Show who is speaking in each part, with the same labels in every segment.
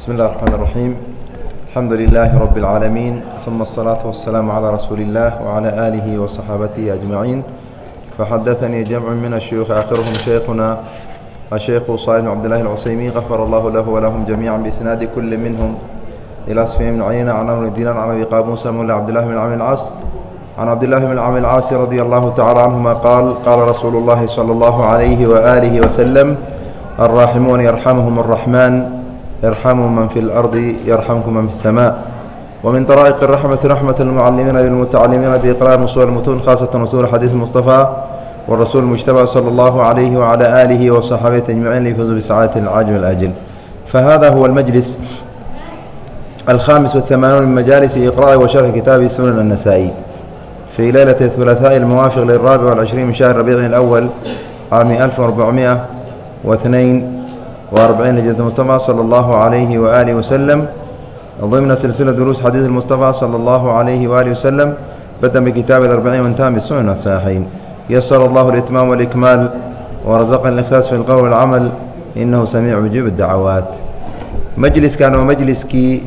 Speaker 1: بسم الله الرحمن الرحيم الحمد لله رب العالمين ثم الصلاة والسلام على رسول الله وعلى آله وصحابته أجمعين فحدثني جمع من الشيوخ آخرهم شيخنا الشيخ صالح بن عبد الله العثيمين غفر الله له ولهم جميعا بإسناد كل منهم إلى سفيان بن عيينة عن عمرو دينار عن أبي قابوس مولى عبد الله بن عمرو العاص عن عبد الله بن عمرو العاص رضي الله تعالى عنهما قال قال رسول الله صلى الله عليه وآله وسلم الراحمون يرحمهم الرحمن ارحموا من في الأرض يرحمكم من في السماء ومن طرائق الرحمة رحمة المعلمين بالمتعلمين بإقرار وصول المتون خاصة وصول حديث المصطفى والرسول المجتبى صلى الله عليه وعلى آله وصحبه أجمعين ليفوزوا بسعادة العاجل والآجل فهذا هو المجلس الخامس والثمانون من مجالس إقراء وشرح كتاب سنن النسائي في ليلة الثلاثاء الموافق للرابع والعشرين من شهر ربيع الأول عام 1442 وأربعين هجرة المصطفى صلى الله عليه وآله وسلم ضمن سلسلة دروس حديث المصطفى صلى الله عليه وآله وسلم بدأ بكتاب الأربعين وانتهى بالسنن الصحيحين يسر الله الإتمام والإكمال ورزقنا الإخلاص في القول والعمل إنه سميع مجيب الدعوات مجلس كان مجلسكي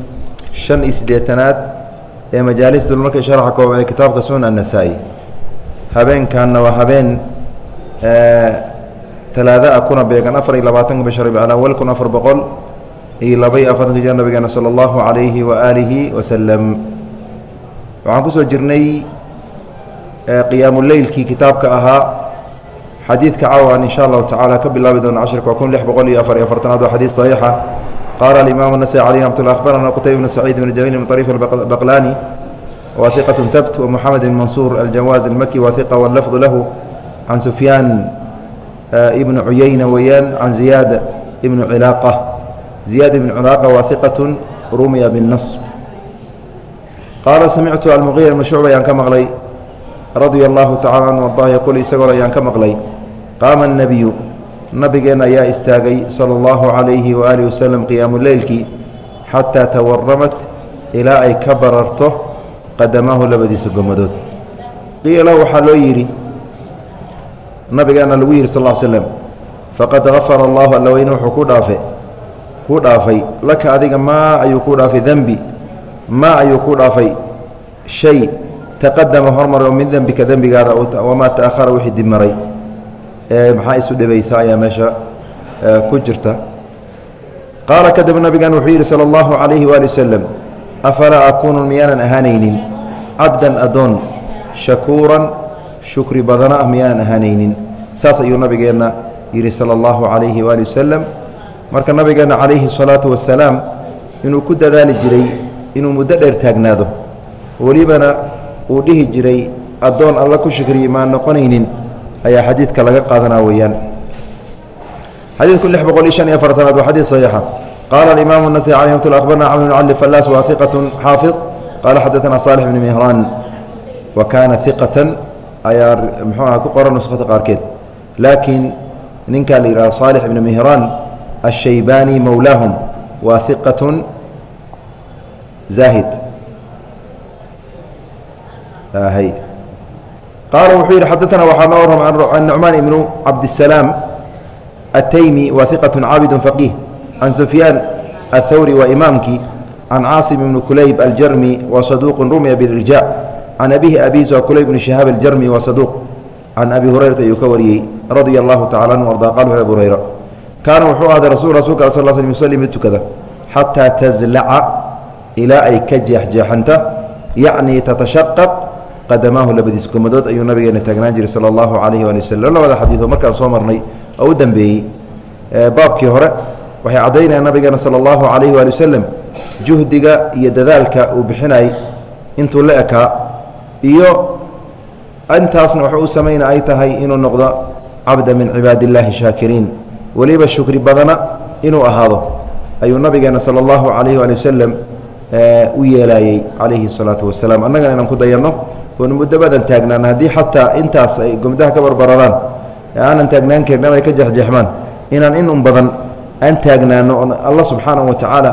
Speaker 1: شن إسديتنات ee majaalis dulmarka sharxa kooban ee kitaabka sunan annasaa-i habeenkaanna waa habeen talaada kuna beegan afar iyo labaatanka bishar bialawal ah, kun afar boqol iyo laba iyo afartanka jir nabigeena sala allahu calayhi wa aalihi wasalam waxaan ku soo jirnay qiyaamuleylkii kitaabka ahaa. Xadiidka caawa aan insha allahu tacaala ka bilaabi doona cashirka waa kun lix boqol iyo afar iyo afartanaad waa xadiid saxiixa ah. qaala alimaamu nasai caleyh raxmatullah akhbarana qutayba bn saciid bn jamiil bn ariif albaqlaani wa iqat wa moxamed bn mansuur aljawaaz almaki wa wallafdu lahu can sufyaan ibn cuyayna weeyaan can ziyaad ibn cilaaqa ziyaad ibn cilaaqa waa iqaة rumiya bالnas qaala samictu almuqira bn shucba ayaan ka maqlay radia اllahu tacala an ardah yaqul isagoo ayaan ka maqlay qaama الnabiyu nabigeenna ayaa istaagay sala allahu calayhi waaalihi wasalam qiyaamuleylkii xataa tawaramat ilaa ay ka bararto qadamaahu labadiisa gomadood qiila waxaa loo yidhi nabigeena lagu yihi sal slm faqad afar allahu allaweyne wuxuu ku dhaafe ku dhaafay laka adiga maa ayuu ku dhaafay dembi maa ayuu ku dhaafay shay taqadama oo min dembika dembigaada wamaa taahara wixii dibmaray ee maxaa isu dhibaysa ayaa meesha ku jirta. Qaala kadib nabigan wuxuu yihi sala allahu calayhi waali wasalam afalaa akuunu miyaanan ahaanaynin cabdan adoon shakuuran shukri badana ah miyaanan ahaanaynin saas ayuu nabigeenna yidhi sala allahu calayhi waali wasalam marka nabigeenna calayhi salaatu wasalaam inuu ku dadaali jiray inuu muddo dheer taagnaado. Welibana uu dhihi jiray addoon alla ku shukriyi maan noqonaynin ayaa xadiidka laga qaadanaa weeyaan. Xadiidku lix bn cali fallaas kaana ayaa mxuu aha ku qoran nuskhata qaarkeed laakiin ninkaa la yihahdo صaalح bn mihraan الshaybani mowlaahum waa iqaة zaahid qaala wuxuu yidhi xadaana waxaa noo warram an nucmaan ibnu cabdisalaam ataymi waa iqaة caabid faqiih can sufyaan athawri waa imaamkii can caasim ibni kulayb aljarmi wa saduuq rumiya bilirjaac can abihi abiis waa kulayb bni shihaab aljarmi wa saduuq can abi hurayrata ayuu ka wariyey radia allahu tacala anhu arda qal wuxu abu hurayra kaana wuxuu ahday rasul rasulka sal sl yusalli mid tukada xataa tazlaca ilaa ay ka jeexjeexanta yacni tatashaqaq qadamaahu labadiis gomadood ayuu nabigeena taagnaan jiray sala allahu calayhi waali waslem labada xadiioo markaan soo marnay oo u dambeeyey baabkii hore waxay caddaynayaan nabigeena sala allahu calayhi waali wasalam juhdiga iyo dadaalka uu bixinay intuu la ekaa iyo intaasna wuxuu u samayna ay tahay inuu noqdo cabda min cibaadi illaahi shaakiriin. Weliba shukri badana inuu ahaado ayuu nabigeena sala allahu calayhi waali wasalam u yeelaayey calayhi salaatu wasalaam annagana inaan ku dayanno oon muddo badan taagnaan haddii xataa intaas ay gomdaha ka barbararaan ee aanan taagnaan karin ama ay ka jexjeexmaan inaan in un badan aan taagnaano oon alla subxaanahu wa tacaala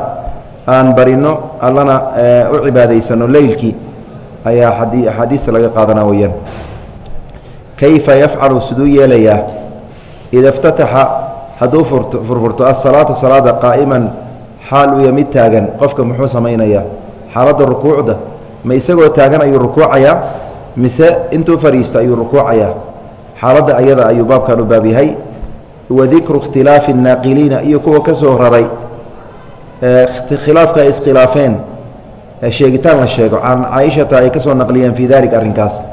Speaker 1: aan barino allana u cibaadaysano leylkii ayaa adi axaadiista laga qaadanaa weyaan kayfa yafcalu siduu yeelayaa ida اftataxa hadduu furfurto asalaata salaada qaa'iman xaal uu ya mid taagan qofka muxuu samaynayaa xaaladda rukuucda ma isagoo taagan ayuu rukuucayaa mise intuu fadhiisto ayuu rukuucayaa xaaladda ayada ayuu baabkan u baab yahay wa dikru ikhtilaafi الnaaqiliina iyo kuwa ka soo raray khilaafka ay iskhilaafeen sheegitaan la sheego can caaishata ay ka soo naqliyeen fii dalik arrinkaas.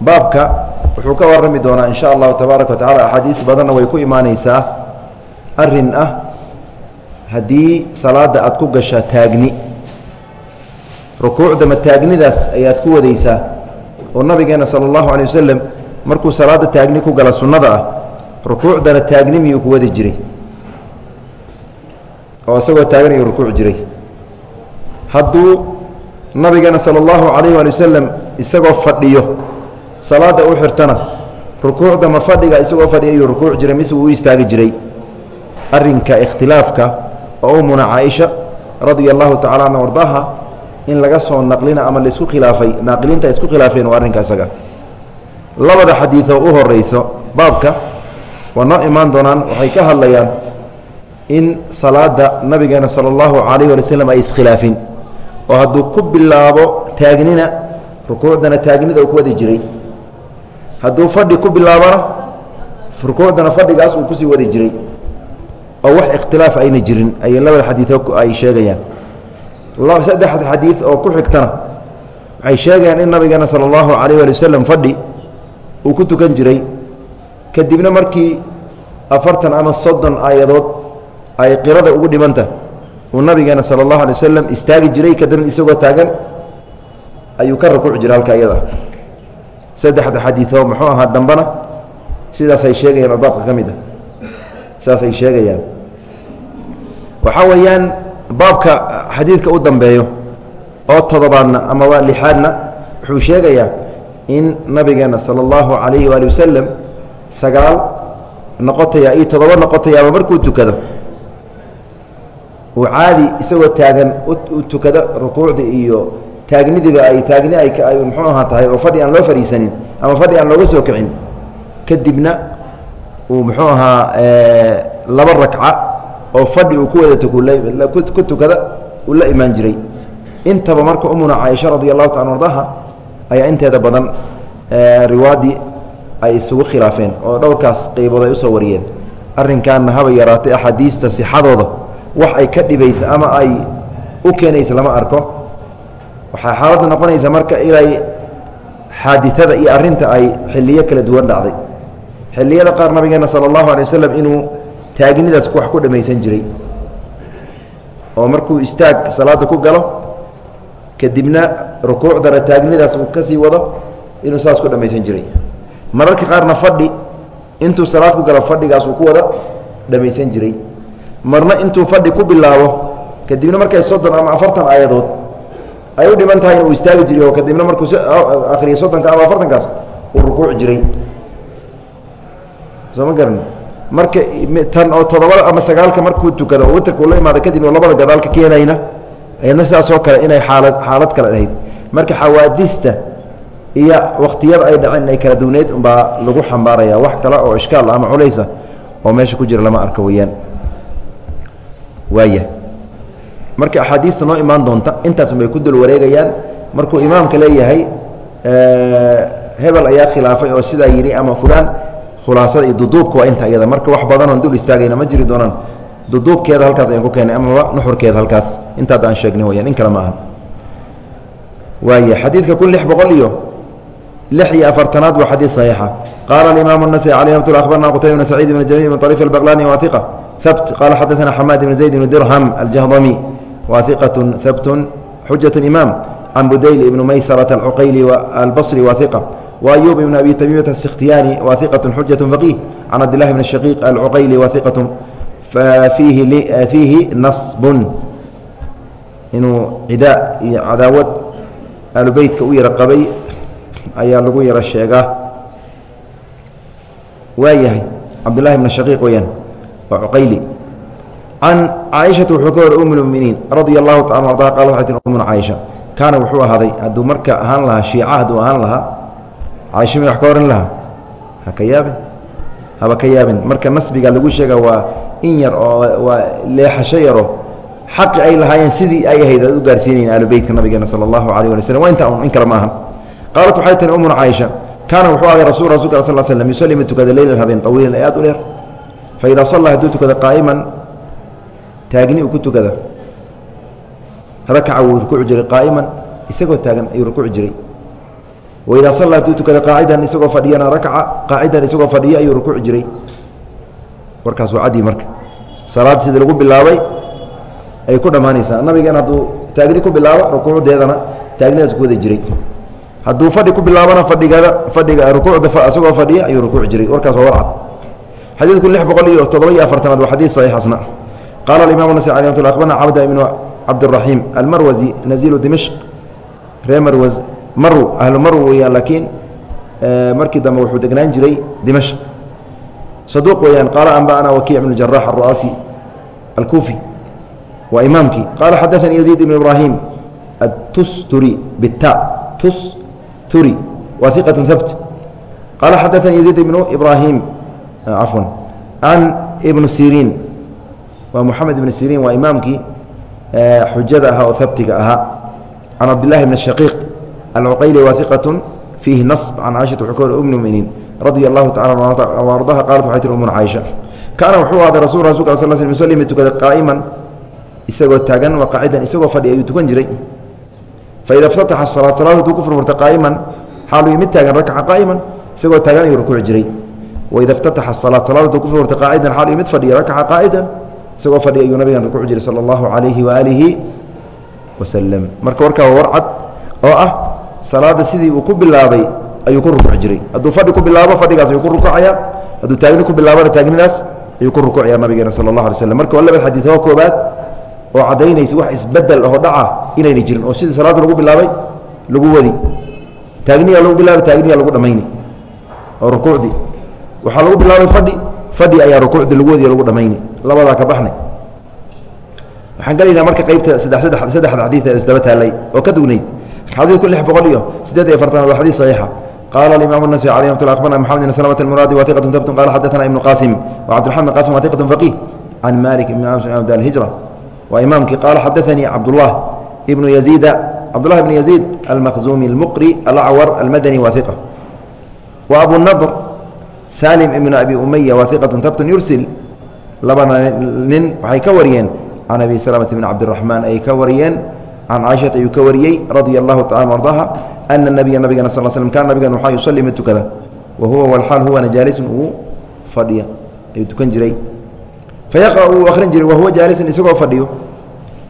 Speaker 1: Baabka wuxuu ka warrami doonaa in sha allahu tabaaraka wa tacala axaadiis badanna way ku imaaneysaa arrin ah haddii salaadda aad ku gashaa taagni. Rukuucda ma taagnidaas ayaad ku wadaysaa. Oo nabigeena sala allahu alay wasalam markuu salaadda taagni ku gala sunnada ah rukuucdana taagni miyuu ku wadi jiray? Oo isagoo taagan ayuu rukuuc jiray hadduu nabigeena sala allahu calayh waali wasalam isagoo fadhiyo salaadda u xirtana rukuucda ma fadhiga isagoo fadhiya ayuu rukuuc jiray mise wuu u istaagi jiray? Arrinka ikhtilaafka oo umuna caaisha radia allahu tacala anha ardaaha in laga soo naqlina ama la isku khilaafay naaqiliinta isku khilaafeen waa arrinka isaga. Labada xadiidoo u horeyso baabka waa noo imaan doonaan waxay ka hadlayaan in salaada nabigeena sala allahu calayh wali waslm ay iskhilaafin oo hadduu ku bilaabo taagnina rukuucdana taagnida uu ku wadi jiray. Hadduu fadhi ku bilaabona rukuucdana fadhigaas uu ku sii wadi jiray. Oo wax ikhtilaaf ayna jirin ayay labada xadiioo ay sheegayaan. Saddexda xadiid oo ku xigtana waxay sheegayaan in nabigeena sala allahu calayh wali wasalam fadhi uu ku tukan jiray. Kadibna markii afartan ama soddon aayadood ay qirada ugu dhimanta uu nabigeena sala allahu alay wasalam istaagi jiray kadibna isagoo taagan ayuu ka rukuuci jiray halka iyada. Saddexda xadiioo muxuu ahaa dambana sidaasay sheegayaan oo baabka ka mid a sidaasay sheegayaan. Waxaa weeyaan baabka xadiidka u dambeeyo oo todobaadna ama waa lixaadna wuxuu sheegayaa in nabigeena sala allahu calayhi waali wasalam sagaal noqotaya iyo todoba noqotayaaba markuu tukado uu caadi isagoo taagan tukada rukuucda iyo taagnidiiba ay taagni ay muxuu ahaa tahay oo fadhi aan loo fadhiisanin ama fadhi aan looga soo kicin. Kadibna uu muxuu ahaa laba rakca oo fadhi uu ku wada ku tukada uu la imaan jiray. Intaba marka umuna caaisha radi allahu taala ardaha ayaa inteeda badan riwaadii ay isugu khilaafeen oo dhowrkaas qeybood ay u soo wariyeen. Arrinkaanna haba yaraatay axaadiista sixadooda wax ay ka dhibaysa ama ay u keenaysa lama arko. Waxaa xaaladda noqonaysa marka inay xaadiada iyo arinta ay xiliyo kala duwan dhacday. Xiliyada qaar nabigeena sala allahu alay wasalam inuu taagnidaas wax ku dhammaysan jiray. Oo markuu istaag salaada ku galo kadibna rukuucdana taagnidaas uu ka sii wado inuu saas ku dhammaysan jiray. Mararka qaarna fadhi intuu salaad ku galo fadhigaas uu ku wada dhammaysan jiray marna intuu fadhi ku bilaabo kadibna markay soddon ama afartan aayadood ay u dhiman tahay inuu istaagi jiray oo kadibna markuu akriya soddonka ama afartankaas uu rukuuc jiray. Soo ma garan marka tan oo todobada ama sagaalka markuu tukado oo witrka ula imaada kadib oo labada gadaalka keenayna ayadna sidaasoo kale inay xaalad xaalad kale ahayd. Marka xawaadista iyo waktiyada ay dhaceen ay kala duwneyd umbaa lagu xambaaraya wax kale oo ishkaal ama culaysa oo meesha ku jira lama arko weyaan waaya marka axaadiista noo imaan doonta intaas bay ku dul wareegayaan markuu imaamka leeyahay hebel ayaa khilaafay oo sidaa yidhi ama fulaan khulaasada iyo duduubka waa inta iyada marka wax badanoon dul istaagayna ma jiri doonaan duduubkeeda halkaas ayaan ku keenay amaba nuxurkeeda halkaas intaad aan sheegnay weyaan in kale ma aha waaya xadiidka kun lix boqol iyo lix iyo afartanaad waa xadiid saxiixa qaala alimaamu النasي alي mat abarna qtayb bn saciid bn jamiil bn طariif albaqlani wa iqa habt qala xadaثna xamaad bn zayd bn dirham aljahdami wa iqaة habt xujaة imaam can budayl ibn maysarة alcuqayli albصri wa iqa وأyوب بن أbي تميمة السkhtiyاني wa ثiqة xujaة فقيه can cabd للhi بن الشhقيq الcuqayli wa ثiqaة fiihi naصb inuu cidaa iyo cadaawad alubeytka u yaro qabay ayaa lagu yaro sheegaa waayahay cabdالlahi بن الشhقيq weyaan oocayli can caaishata wuxuu ka hor um lmuminiin radia allahu taala ardaa qal waxay ti umuna caaisha kaana wuxuu ahaaday hadduu marka ahaan lahaa shiica hadduu ahaan lahaa caaisha may wax ka horin lahaa? Haka yaabin haba ka yaabin. Marka nasbiga lagu sheega waa in yar oo waa leexasho yaro xaqi ay lahaayeen sidii ay ahayd aad u gaarsiinayn ahlu beytka nabigeena sala allahu alayh wali slam waa intaa in kale ma aha qaalat waxay tihi umuna caaisha kaana wuxuu ahday rasul rasulka sal slam yusalli mid tukada leylan habeen awiilan ee aad u dheer fa idaa salla hadduu tukada qaa'iman taagni uu ku tukada. Rakaca wuu rukuuci jiray qaa'iman isagoo taagan ayuu rukuuci jiray. Wa idaa salla hadduu tukada qaacidan isagoo fadhiyana rakaca qaacidan isagoo fadhiya ayuu rukuuci jiray. Warkaas waa cadii marka. Salaad sidii lagu bilaabay ay ku dhammaanaysaa. Nabigeena hadduu taagni ku bilaabo rukuucdeedana taagnidaas ku wada jiray. Hadduu fadhi ku bilaabona fadhigada fadhiga rukuucda isagoo fadhiya ayuu rukuuci jiray. Warkaas waa warcad xadiidku lix boqol iyo toddoba iyo afartanaad waa xadiid saxiix asna qaala alimamu nasai alay mat akhbarna cabda ibnu cabdiraxiim almarwazi nazilu dimashq ree marwas marw ahlu marw weeyaan laakiin markii dambe wuxuu degnaan jiray dimashq saduuq weeyaan qaala anba'ana wakiic ibnu jarax aru'aasi alkuufi waa imaamkii qaala xadaanii yaziid ibnu ibraahim atusturi bita tusturi waa iqatu habt qaala xadaanii yaziid ibnu ibraahim cafwan can ibnu siriin. Waa moxamed ibnu siriin waa imaamkii xujada ahaa oo habtiga ahaa. Can cabdillahi bn shaqiiq alcuqayli waa iqatu fiihi nasb can caaishata wuxuu ka wari um muminiin radia allahu tacala ardaha qaalat waxay tiri umuna caaisha kaana wuxuu ahday rasul rasulka sal sl muslim mid tukada qaa'iman isagoo taagan wa qaacidan isagoo fadhi ayuu tukan jiray. Faida ftataxa salaad salaad hadduu ku furfurta qaa'iman xaaluu mid taagan rakaca qaa'iman isagoo taagan ayuu rukuuci jiray waida ftataxa salaad salaad hadduu ku furfurta qaacidan xaaluu mid fadhiya rakaca qaacidan isagoo fadhi ayuu nabigan rukuuci jiray sala allahu calayhi waaalihi wasalam marka warkaa waa war cad oo ah salaadda sidii uu ku bilaabay ayuu ku rukuuci jiray. Hadduu fadhi ku bilaabo fadhigaas ayuu ku rukuucaya. Hadduu taagni ku bilaabona taagnidaas ayuu ku rukuucaya nabigeena sala allah alay slam marka waa laba xadiid oo koobaad oo caddaynaysa wax isbeddel oo dhaca inayna jirin oo sidii salaadda lagu bilaabay lagu wadi. Taagniyaa lagu bilaabay taagniyaa lagu dhammayni oo rukuucdii waxaa lagu bilaabay fadhi. Fadhi ayaa rukuucda lugoodiiyo lagu dhammayni labadaa ka baxnay. Waxaan gelaynaa marka qaybta saddexda xadii ee isdaba taallay oo ka dugnayd xadiidku lix boqol iyo siddeed iyo afartan waa xadiis saxiixa. Qala alimaamu nasfi alay amat la akbarna maxamed ibn salamata almuraadi wa iqatun tabtun qala xaddatana ibnu qaasim wa cabdiraxman ibn qasim wa iqatun faqiih. Can malik ibn abd alhijra waa imaamkii qaala xaddaanii cabdullah ibnu yaziida cabdullah ibnu yaziid almakhzuumi almuqri alacwar almadani wa iqa wa salim ibn abi umaya waa iqatu tabtun yursil labana nin waxay ka wariyeen can abi salamata bn cabdiraxmaan ayay ka wariyeen can caaishata ayuu ka wariyey radia allahu tacala ardaha ana nabiya nabigana sal slm kana nabigan waxaa yusallii mid tukada. Wa huwa walaal huwana jaalisun uu fadhiya ayuu tukan jiray. Fayaqra uu akhrin jiray wahuwa jaalisun isagoo fadhiyo.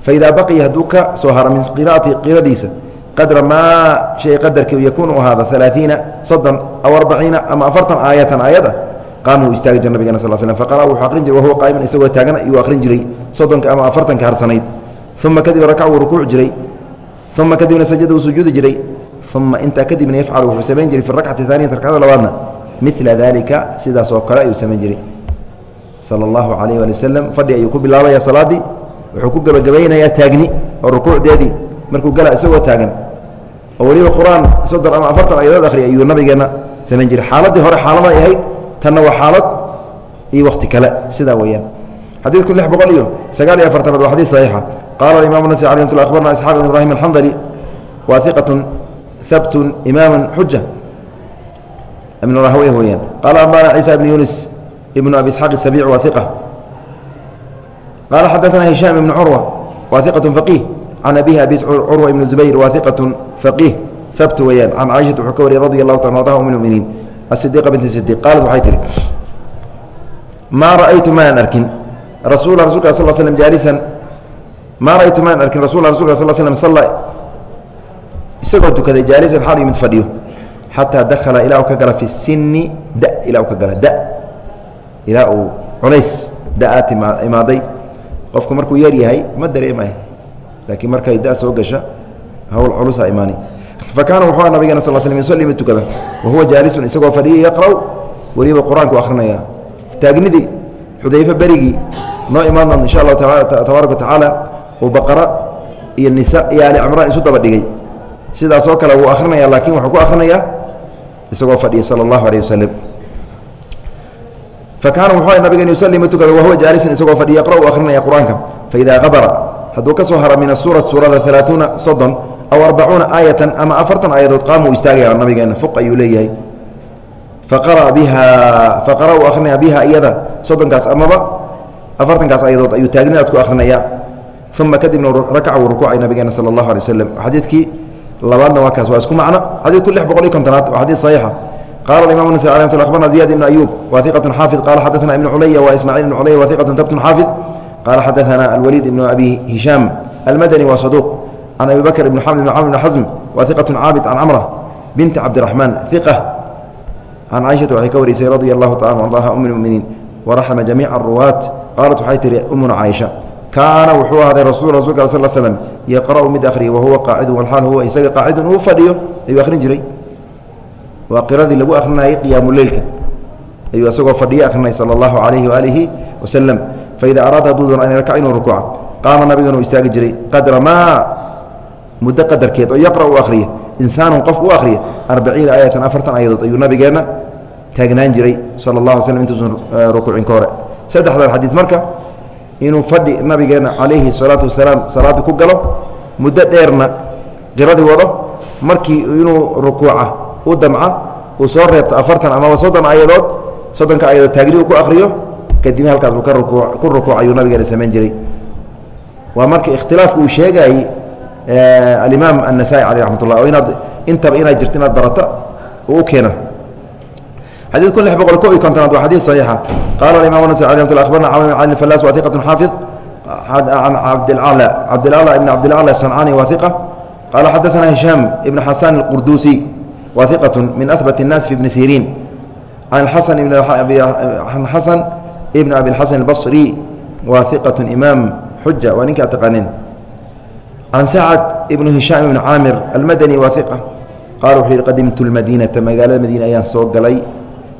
Speaker 1: Faidaa baqiya hadduu ka soo haro min qiraati qiradiisa qadra maa shay qadarkii yakuunu ahaada alaaiina soddon aw arbaciina ama afartan aayatan aayad ah qaama uu istaagi jira nabigana sal slm faqara wuxuu aqrin jiray wahuwa qaa'iman isagoo taagan ayuu akhrin jiray soddonka ama afartanka harsanayd. Uma kadib rakac wuu rukuuci jiray uma kadibna sajada uu sujuudi jiray uma intaa kadibna yafcalu wuxuu samayn jiray fi rakcati aaniyati rakcada labaadna. Mila dalika sidaas oo kale ayuu samayn jiray. Sala allahu calayh waali wasalam fadhi ayuu ku bilaabaya salaaddii wuxuu ku gebagabaynayaa taagni oo rukuucdeedii markuu gala isagoo taagan oo weliba qur'aan soddon ama afartan ayadood akhriya ayuu nabigeenna samayn jiray. Xaaladii hore xaalada ahayd tanna waa xaalad iyo wakhti kale sidaa weeyaan. Xadiid lix boqol iyo sagaal iyo afartanaad waa xadiid saxiixa. Qaala alimamu nasi cali amtula akhbarna isxaaq ibn ibrahim alxandali waa iqatun habtun imaamun xuja ibn rahwe weeyaan. Qaala ambana ciisa ibn yunis ibnu abi isxaaq isabiic waa iqa qaala xadaana hishaam ibnu curwa waa iqatun faqiih can abihi abi curwa ibn zubayr wa iqaة faqih habt weyaan can caaishat wuxuu ka wariyay radi allahu ta ardaha um muminiin asidiqa bint sidiq qaalat waxay tihi maa ra'aytu maan arkin rasula rasulka sal slm jaalisan maa raytu maan arkin rasul rasulka sal slm salla isagoo tukaday jaalisan xaal mid fadhiyo xataa dakhala ilaa uu ka gala fi sini da ilaa uu ka gala da ilaa uu culays da'aad imaaday qofku markuu yar yahay ma dareemayo laakiin markay da soo gasha hawl culusa imaani. Fa kaana wuxuu nabigana sal slm yusalli tukada. Wa huwa jaalisun isagoo fadhiya yaqra' weliba qur'aanku akrinaya taagnidii xudayfe berigii noo imaan doonta insha allahu tabaaraka wa uu baqara iyo nisa iyo ali cimraan isu daba dhigay. Sidaasoo kale wuu akrinaya laakiin wuxuu ku akrinayaa isagoo fadhiya sala allahu alayh wasalam fa kaana wuxuu nabigan yusalli tukada wahuwa jaalisan isagoo fadhiya yaqra' u akrinaya qur'aanka. Faidaa qabara hadduu ka soo hara min asuura suurada alaaثuuna soddon aw arbacuuna aayatan ama afartan aayadood qaama uu istaagaya nabigeena fuq ayuu leeyahay. Faqara biha faqara uu akrinaya biha iyada soddonkaas amaba afartankaas ayadood ayuu taagnidaas ku akrinaya uma kadibna rakaca uu rukuucay nabigeena sala allahu alay waslem xadiidkii labaadna waa kaas waa isku macno. Xadiidku lix boqol iyo kontonaad waa xadiid saxiixa. Qala imam ns abarna ziyad ibn ayub. Wa xaafid. Qala xadaana ibn culaya wa ismacil ibn culaya wa tabtun xaafid qala xadaana alwaliid ibn abi hishaam almadani wa saduuq can abi bakr ibn xamd ibn camr ibn xasm wa iqatu caabid can camra binti cabdiraxmaan iqa can caiشhata waxay ka warisay radia allahu taala ardaha um اmuminiin waraxma jamiica aruwaat qaalat waxay tihi umuna caaisha kaana wuxuu ahaaday rasul rasulka sal slm yaqra'u mid akhriya wahuwa qaacidun walxaal huwa isaga qaacidun uu fadhiyo ayuu akhrin jiray waa qiradii lagu akhrinayay qiyaamuleylka ayuu isagoo fadhiyo akhrinay sala allahu calayhi waaalihi wasalam faida araada hadduu doon an yarkac inuu rukuuca qaama nabigan uu istaagi jiray qadra maa muddo qadarkeed oo yaqra' u akhriya insaanun qof u akhriya arbaciina aayatan afartan ayadood ayuu nabigeenna taagnaan jiray sala allah alay slm intuusan rukuucin ka hore. Saddexdan xadiid marka inuu fadhi nabigeena calayhi salaatu wasalaam salaada ku galo muddo dheerna qiradii wado markii inuu rukuuca u damca uu soo reebto afartan amaba soddon ayadood soddonka ayadood taagni uu ku akriyo kadibna halkaas uu ka ruku ku rukuuc ayuu nabigeena samayn jiray waa marka ikhtilaafka uu sheegayey alimaam annasaa-i caleyh raxmat ullah oo inaad intaba inaad jirto inaad barata uu u keena xadيث kun لح بqل ko iyo kontonaad waa xadيث صحيixa qala imam النسي عليه رحمة الله أخبرna cمر بن علي الفلاس wa ثiqة xاaفظ عن عبدالأعلى عبدالأعلى بن عبدالأعلى الصنعاني wa ثiقة qala xadaثna هiشhام بن حسان القردوسي wa ثiqة min أثبت الناس في بن سيrين عن حسن بن حسن بن أبي الحسن البصري wa ثiqة إmام xuja waa ninkaa taqaaneen عن سعد بن هiشhام بن cاamر المdني wa ثiقة qala wuxuu yihi qadimtu الmadينةa magaalada madiina ayaan soo galay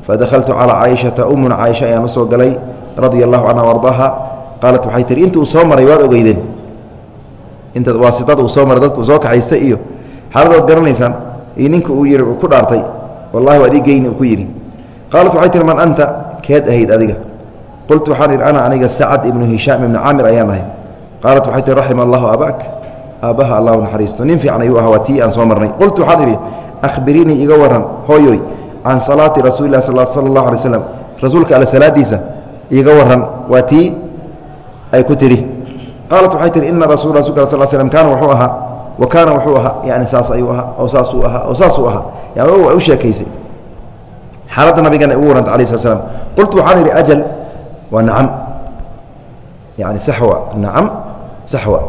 Speaker 1: fadahaltu calىa caaishata umuna caaisha ayaan usoo galay radia allahu canha ardaaha qaalat waxay tihi inta uu soo maray waad ogeydeen inta waasitada uu soo maray dadku soo kaxaystay iyo xaaladood garanaysaan iyo ninka uu yihi ku dhaartay wallahi waad ii geyni uu ku yidhi qaalat waxay tihi man anta? Keed ahayd adiga. Qultu waxaan idhi ana aniga sacad ibnu hishaam ibnu caamir ayaan ahay. Qaalat waxay tihi raxima allahu abaak aabbaha allahu naxariisto nin fiican ayuu ahaa waa tii aan soo marnay. Qultu waxaan idhi akhbiriinii iga waran hooyoy can salaati rasuuli lah sala allahu alay slam rasuulka alle salaadiisa iiga waran waa tii ay ku tidhi qaalat waxay tihi ina rasul rasulka sal slm kaana wuxuu ahaa wa kaana wuxuu ahaa yani saas ayuu ahaa oo saasuu ahaa oo saasuu ahaa. Yani u sheekaysay xaaladda nabigana ugu warranta alai slat slam qultu waxaan idhi ajal waa nacam. Yani saxwa nacam saxwa.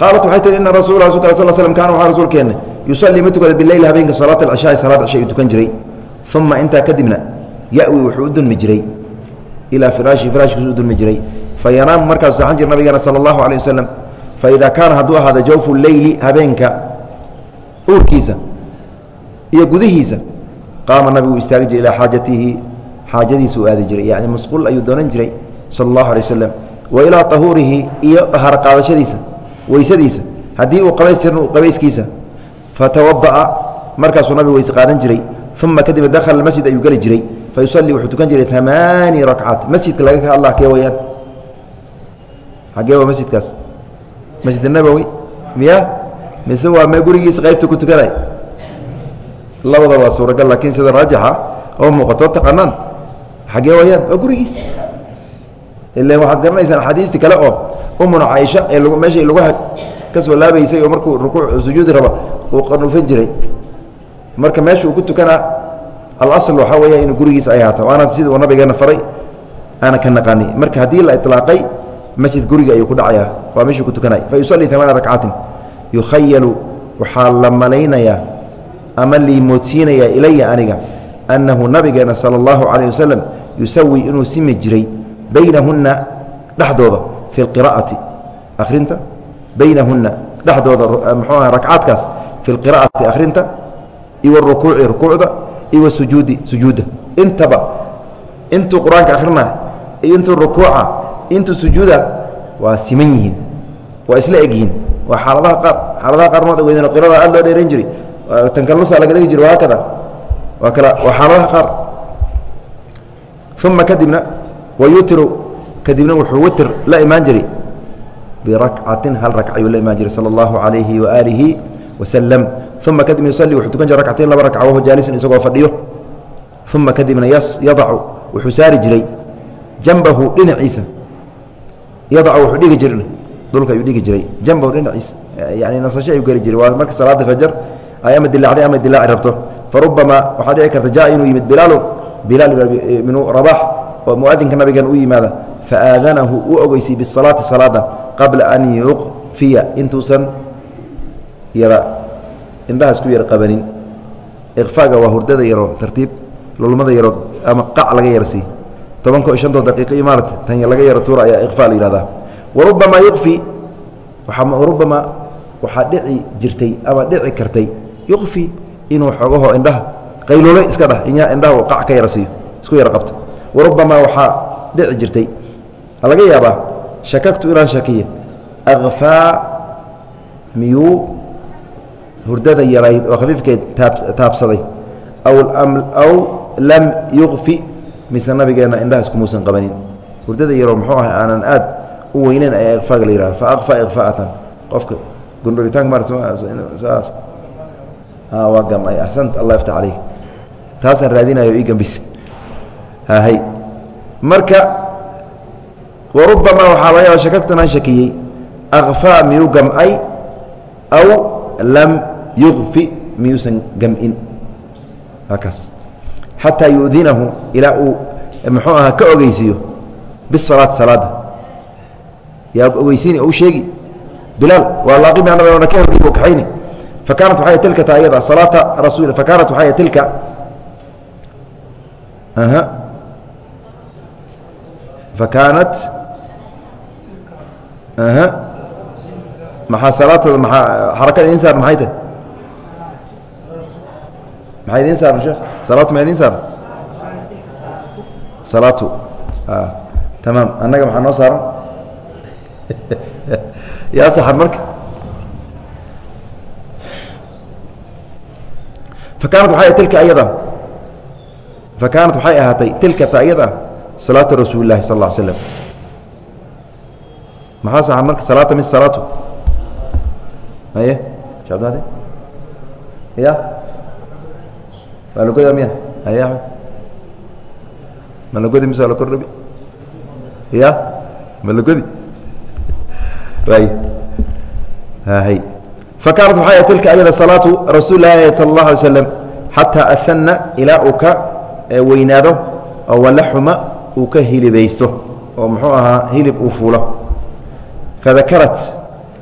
Speaker 1: Qaalat waxay tihi ina rasul sal slm kana waxaa rasuulkeena yusalii ma tukada bileyl habeenka salaat alcishaai salaad cisha uu tukan jiray. Uma intaa kadibna yawi wuxuu u dulmi jiray. Ilaa firaashi firaashkiisu u dulmi jiray. Fa yanaamu markaasu saxan jir nabigeena sala allahu alay wasalam faida kaana hadduu ahaada jawfu leyli habeenka uurkiisa iyo gudihiisa qaama nabigu istaagi jiray ilaa xaajatihi xaajadiisa u aadi jiray yani masquul ayuu doonan jiray sala allahu alay wasalam wa ilaa tahuurihi iyo dahaaro qaadashadiisa weysadiisa haddii uu qabaystirn qabayskiisa fatawada'a markaasuu nabigu weyse qaadan jiray uma kadibna dakhala masjid ayuu geli jiray fa wuxuu tukan jiray amaani rakcaat masjidka laga ka hadla kee wayaan? Xagee waa masjidkaas? Masjid nabowi miya mise waa me gurigiisa qaybta ku tukanay labada waa suuragal laakiin sida raajixa oo muuqato taqaanaan. Xagee wayaan waa gurigiis. Ilan waxaad garanaysaan axaadiistii kale oo umuna caaisha ee lagu ka soo laabaysay oo markuu rukuuc sujuudi raba uu qanuufan jiray. Marka meesha uu ku tukanaa alasl waxaa weeya inuu gurigiisa ay ahaato. Waana sida uu nabigeena faray aana ka naqani marka haddii la ilaaqay masjid guriga ayuu ku dhacayaa waa meeshuu ku tukanay. Fa yusalii amaana rakcatin yukhayalu waxaa la malaynayaa ama liimoodsiinayaa ilaya aniga annahu nabigeena sala allahu calayh wasalam yusawi inuu simi jiray baynahunna dhexdooda fi lqiraa'ati akhrinta baynahunna dhexdooda mxuu aha rakcaadkaas fi lqiraa'ati akhrinta iyo rukuuci rukuucda iyo sujuudi sujuudda. Intaba intuu qur'aanka akhrina iyo intuu rukuuca intuu sujuuda waa siman yihiin waa isla eg yihiin. Waa xaaladaha qaar xaaladaha qaar maad ogeydeen qirada aad loo dheeran jiray tankalusa laga dhigi jiray wahaakada waa kala waa xaaladaha qaar. Uma kadibna wayutiru kadibna wuxuu witr la imaan jiray. Birakcatin hal ragc ayuu la imaan jiray sala allahu calayhi waaalihi wasalam uma kadibna yusalii wuxuu tukan jiray rakcatain laba ragca wahu jaalisun isagoo fadhiyo. Uma kadibna yadacu wuxuu saari jiray jambahu dhinaciisa. Yadacu wuxuu dhigi jirin dhulka ayuu dhigi jiray. Jambahu dhinaciisa yani nasasho ayuu geli jiray. Waa marka salaada fajar ama dilacday ama dilaaci rabto farubama waxaa dhici karta jaa inuu yimid bilaalu bilaal ibnu rabax oo muadinka nabigan u yimaada faaadanahu u ogeysay bisalaati salaada qabla an yuqfiya intuusan yara indhahaas ku yar qabanin iqfaaga waa hurdada yaro tartiib lulmada yaro ama qac laga yarsi tobanko iyo shantoo daqiiqa iyo tan laga yaro tuura ayaa iqfa la yihahdaa warubama yuqfi warubama waxaa dhici jirtay ama dhici kartay yuqfi inuu xoogaho indhaha. Qayluulay iska dhah indhaha uu qac ka yara siiyo isku yara qabto. Warubama waxaa dhici jirtay. Laga yaabaa shakagtu inaan shakiya akfaa miyuu hurdada yarayd oo khafiifkeed taabsaday. Aw lam yuqfi mise nabigeenna indhahaas kumuusan qabanin. Hurdada yaroo muxuu ahay aanan aad u weyneyn ayaa ikfaaga la yihahda fa akfa ikfaatan qofka gundhoritaanka maarsaas waa gamay axsant allah yafta caleyk taasaan raadinayo ii gambisa hay. Marka warubama waxaa laga yaaba shakagtan aan shakiyey akfaa miyuu gam'ay aw lam yuqfi miyuusan gam'in? Kaas. Xataa yu'dinahu ilaa uu muxuu ahaa ka ogeysiiyo bisalaati salaada. Yaa ogeysiini u sheegi. Bilaal waa laaqimi anagana ka horgey kaxayni fakaanat waxay tilka ta ayada salaata rasul fakaanat waxay tilka fakaanat maxaa salaatada maaa xarakada idin saar maxay tahy maxaa idin saaran sheekh salaatu ma idin saaran salaatu tamaam annaga maxaa noo saaran yaa saxan marka fakaanat waxay ahaatay tilka ta ayada salaatu rasuuli lahi sal slm maxaa saxan marka salaata mis salaatu haye shabdade ya waa lagoda miya haye amed ma lagodi mise waa la kordhabi ya ma lagodi ay hay fakaanat waxay tilka ayada salaatu rasuuli lahi sala اllah alay slam xataa asana ilaa uu ka weynaado oo walaxuma uu ka hilibaysto oo muxuu ahaa hilib uu fuulo fadakarat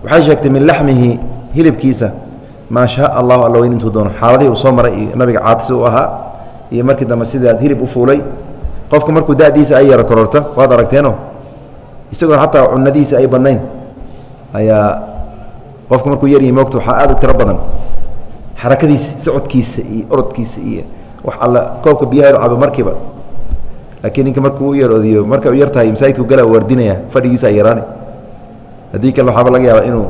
Speaker 1: waxay sheegtay min laxmihi hilibkiisa maa shaa allahu alla weyn intuu doono xaaladihii uu soo maray iyo nabiga caatisi u ahaa iyo markii dambe sidaa hilib u fuulay qofka markuu da'diisa ay yaro kororta waad aragteeno isagoon xataa cunadiisa ay badnayn ayaa qofka markuu yaryahi moogta waxaa aad u tiro badan. Xarakadiisa socodkiisa iyo orodkiisa iyo wax alla koobka biyaha cabo markiiba. Laakiin ninka markuu u yaroodiyo marka u yar tahay masaajidku gala wardinaya fadhigiisa ay yaraani haddii kale waxaaba laga yaabaa inuu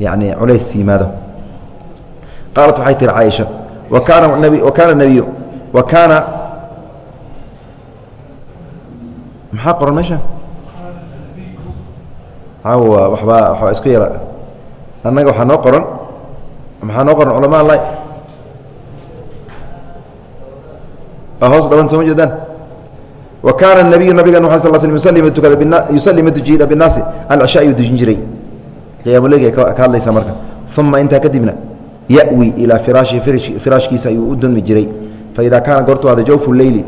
Speaker 1: yani culays yimaado. Qaalat waxay tihi caaisha wa kaana nabi wa kaana nebiyu wa kaana maxaa qoran meesha? Caawa waxbaa waxbaa isku yara annaga waxaa noo qoran maxaa noo qoran culamaa allahi hoos dhaban sooma jeedaan? Wa kaana nabiyu nabigan waa sal sl yusalima tukada yusalima tujiida binaasi alcisha ayuu dujin jiray. Qiyaamuleylka ka hadlaysa marka. Uma intaa kadibna yawi ilaa firaashi firaashkiisa ayuu u dunmi jiray. Faida kaana goortu ahda jawfu leyli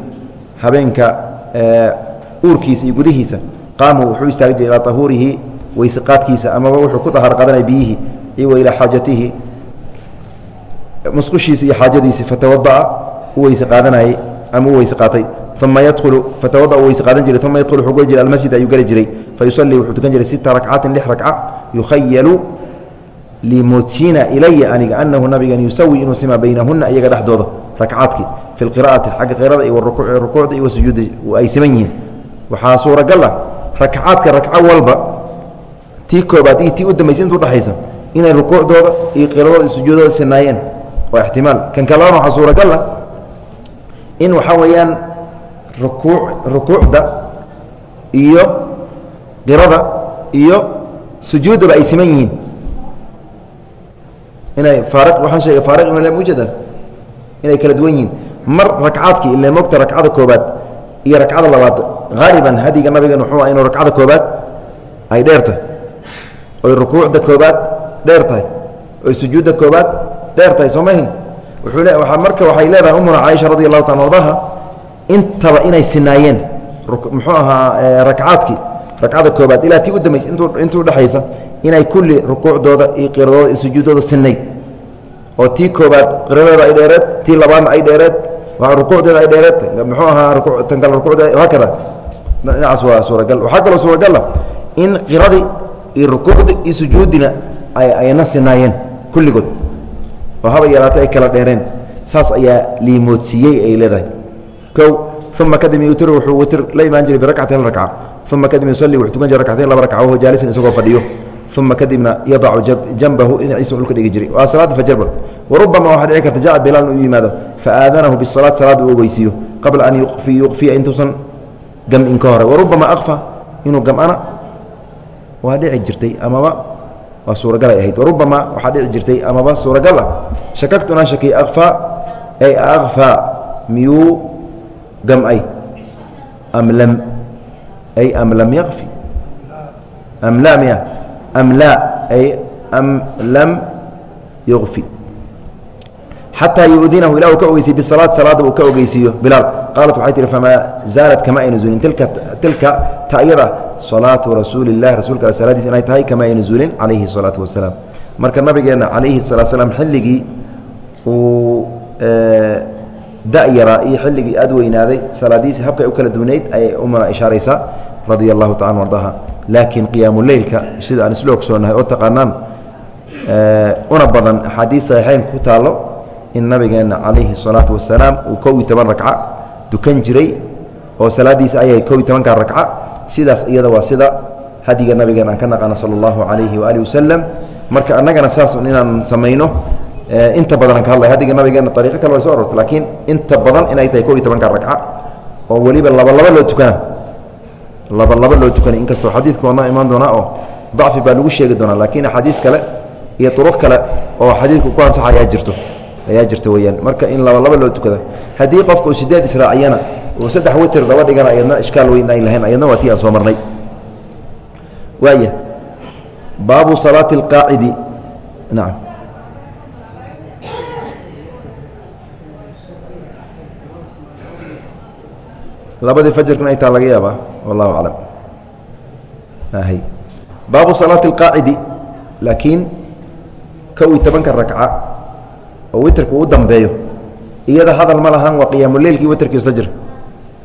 Speaker 1: habeenka uurkiisa iyo gudihiisa qaamuu wuxuu istaagi jiray ilaa ahuurihi weyseqaadkiisa amaba wuxuu ku qadanay biyihii iyo ilaa xaajatihi. Musqushiisa iyo xaajadiisi fatawada'a u weyse qaadanayay ama u weyse qaatay uma yadulu fatawada u weyse qaadan jiray. Uma yadkhul wuxuu geli jiray almasjid ayuu geli jiray. Fayusallii wuxuu tukan jiray sita rakcatin lix rakca. Yukhayalu limutina ilaya aniga anahu nabigan yusawi inuu sima baynahuna iyaga dhexdooda. Rakcaadkii fi lqira'ati xagga qirada iyo rukuucda iyo wasujuudi ay siman yihiin. Waxaa suuragal ah rakcaadka rakco walba tii koobaad iyo tii u dambaysa inta udhexaysa inay rukuucdooda iyo qiradooda iyo sujuudooda sinaayeen waa ixtimaal. Kan kalena waxaa suuragal ah in waxaa weeyaan rukuu rukuucda iyo qirada iyo sujuuddaba ay siman yihiin. Inay faari waxaan sheegay faariq mujadan inay kala duwan yihiin. Mar ragcaadkii ila mogta ragcada koobaad iyo ragcada labaad haaliban hadiga nabigan wuxuu inuu ragcada koobaad ay dheertahay oy rukuucda koobaad dheer tahay. Oy sujuudda koobaad dheer tahay soo mahin marka waxay leedahay umuna caaisha radi allahu taala ardaha intaba inay sinaayeen muxuu ahaa ragcaadkii ragcada koobaad. Ilaa tii u dambaysa inta udhexaysa inay kulli rukuucdooda iyo qiradooda iyo sujuuddooda sinayd oo tii koobaad qiradooda ay dheereed tii labaadna ay dheereed rukuucdeeda ay dheereed. Muxuu ahaa tan kale rukuucda haakada dhinacaas waa suuragal waxaa kaloo suuragala in qiradii iyo rukuucdi iyo sujuuddina ay ayna sinaayeen kulligood. Oo haba yaraatay ay kala dheereen. Saas ayaa liimoodsiiyey ay leedahay. O uma kadib yutr wuxuu witr la imaan jiray birakcati hal rakca. Uma kadib yusalli wuxuu tukan jiray rakcatayn laba rakca wahuwa jaalisan isagoo fadhiyo. Uma kadibna yadacu janbahu dhinaciisa dhulka dhigi jiray. Waa salaada fajarba warubama waxaa dhici karta jaca bilaal inuu yimaado. Faaadanahu bisalaat salaada uu ogeysiiyo qabla an yuqfiya intuusan gamin ka hore. Warubama akfa inuu gam'ana waa dhici jirtay amaba waa suuragalay ahayd. Warubama waxaa dhici jirtay amaba suuragal ah shakagtu inaan shakiy akfa ay akfa miyuu gamay? Am lam? Ay am lam yakfi am la miya? Am laa ay am lam yuqfi xataa yudinahu ilah uu ka ogeysiye bisalaad salaada uu ka ogeysiiyo bilaal. Qaalat waxay tihi famaa zaalat kama ayna zuulin tilka tilka ta'yada salaatu rasuuli lah rasuulka al salaadiis inay tahay kamaa ayna zuulin calayhi salaatu wasalaam marka nabigeenna calayhi salaa slaam xilligii uu dayaraa iyo xilligii aad weynaaday salaadiisi habkay u kala duwnayd ayay umana ishaaraysaa radia allahu tacala ardaha. Laakiin qiyaamuleylka sida aan isla ogsoonahay oo taqaanaan una badan axaadiis saxiixeyn ku taallo in nabigeenna calayhi salaatu wasalaam uu kow iyo toban ragca dukan jiray oo salaadiisa ayay kow iyo tobanka ragca sidaas iyada waa sida hadiga nabigeen aan ka naqana sala allahu calayhi waaalih wasalam marka annagana saas inaan samayno inta badan ka hadlay hadiga nabigeena ariiqo kale way so arorta laakiin inta badan inay tahay kow iyo tobanka ragca oo weliba laba laba loo tukana laba laba loo tukana inkastoo xadiidku waanoo imaan doonaa oo dacfi baa lagu sheegi doonaa laakiin axaadiis kale iyo duruq kale oo xadiidku ku ansaxa ayaa jirto ayaa jirta weyaan marka in laba laba loo tukada haddii qofka uu sideed israaciyana uu saddex witr daba dhigana ayadna ishkaal weyn ay lahayn ayadna waa tii aan soo marnay. Waaya baabu salaati اlqaacidi nacam labadii fajrkana ay taa laga yaabaa wallahu aclam. Hy baabu salaati اlqaacidi laakiin kow iyo tobanka ragca oo witrka uu dambeeyo iyada hadal ma lahan waa qiyaamuleilkii witrkii isla jira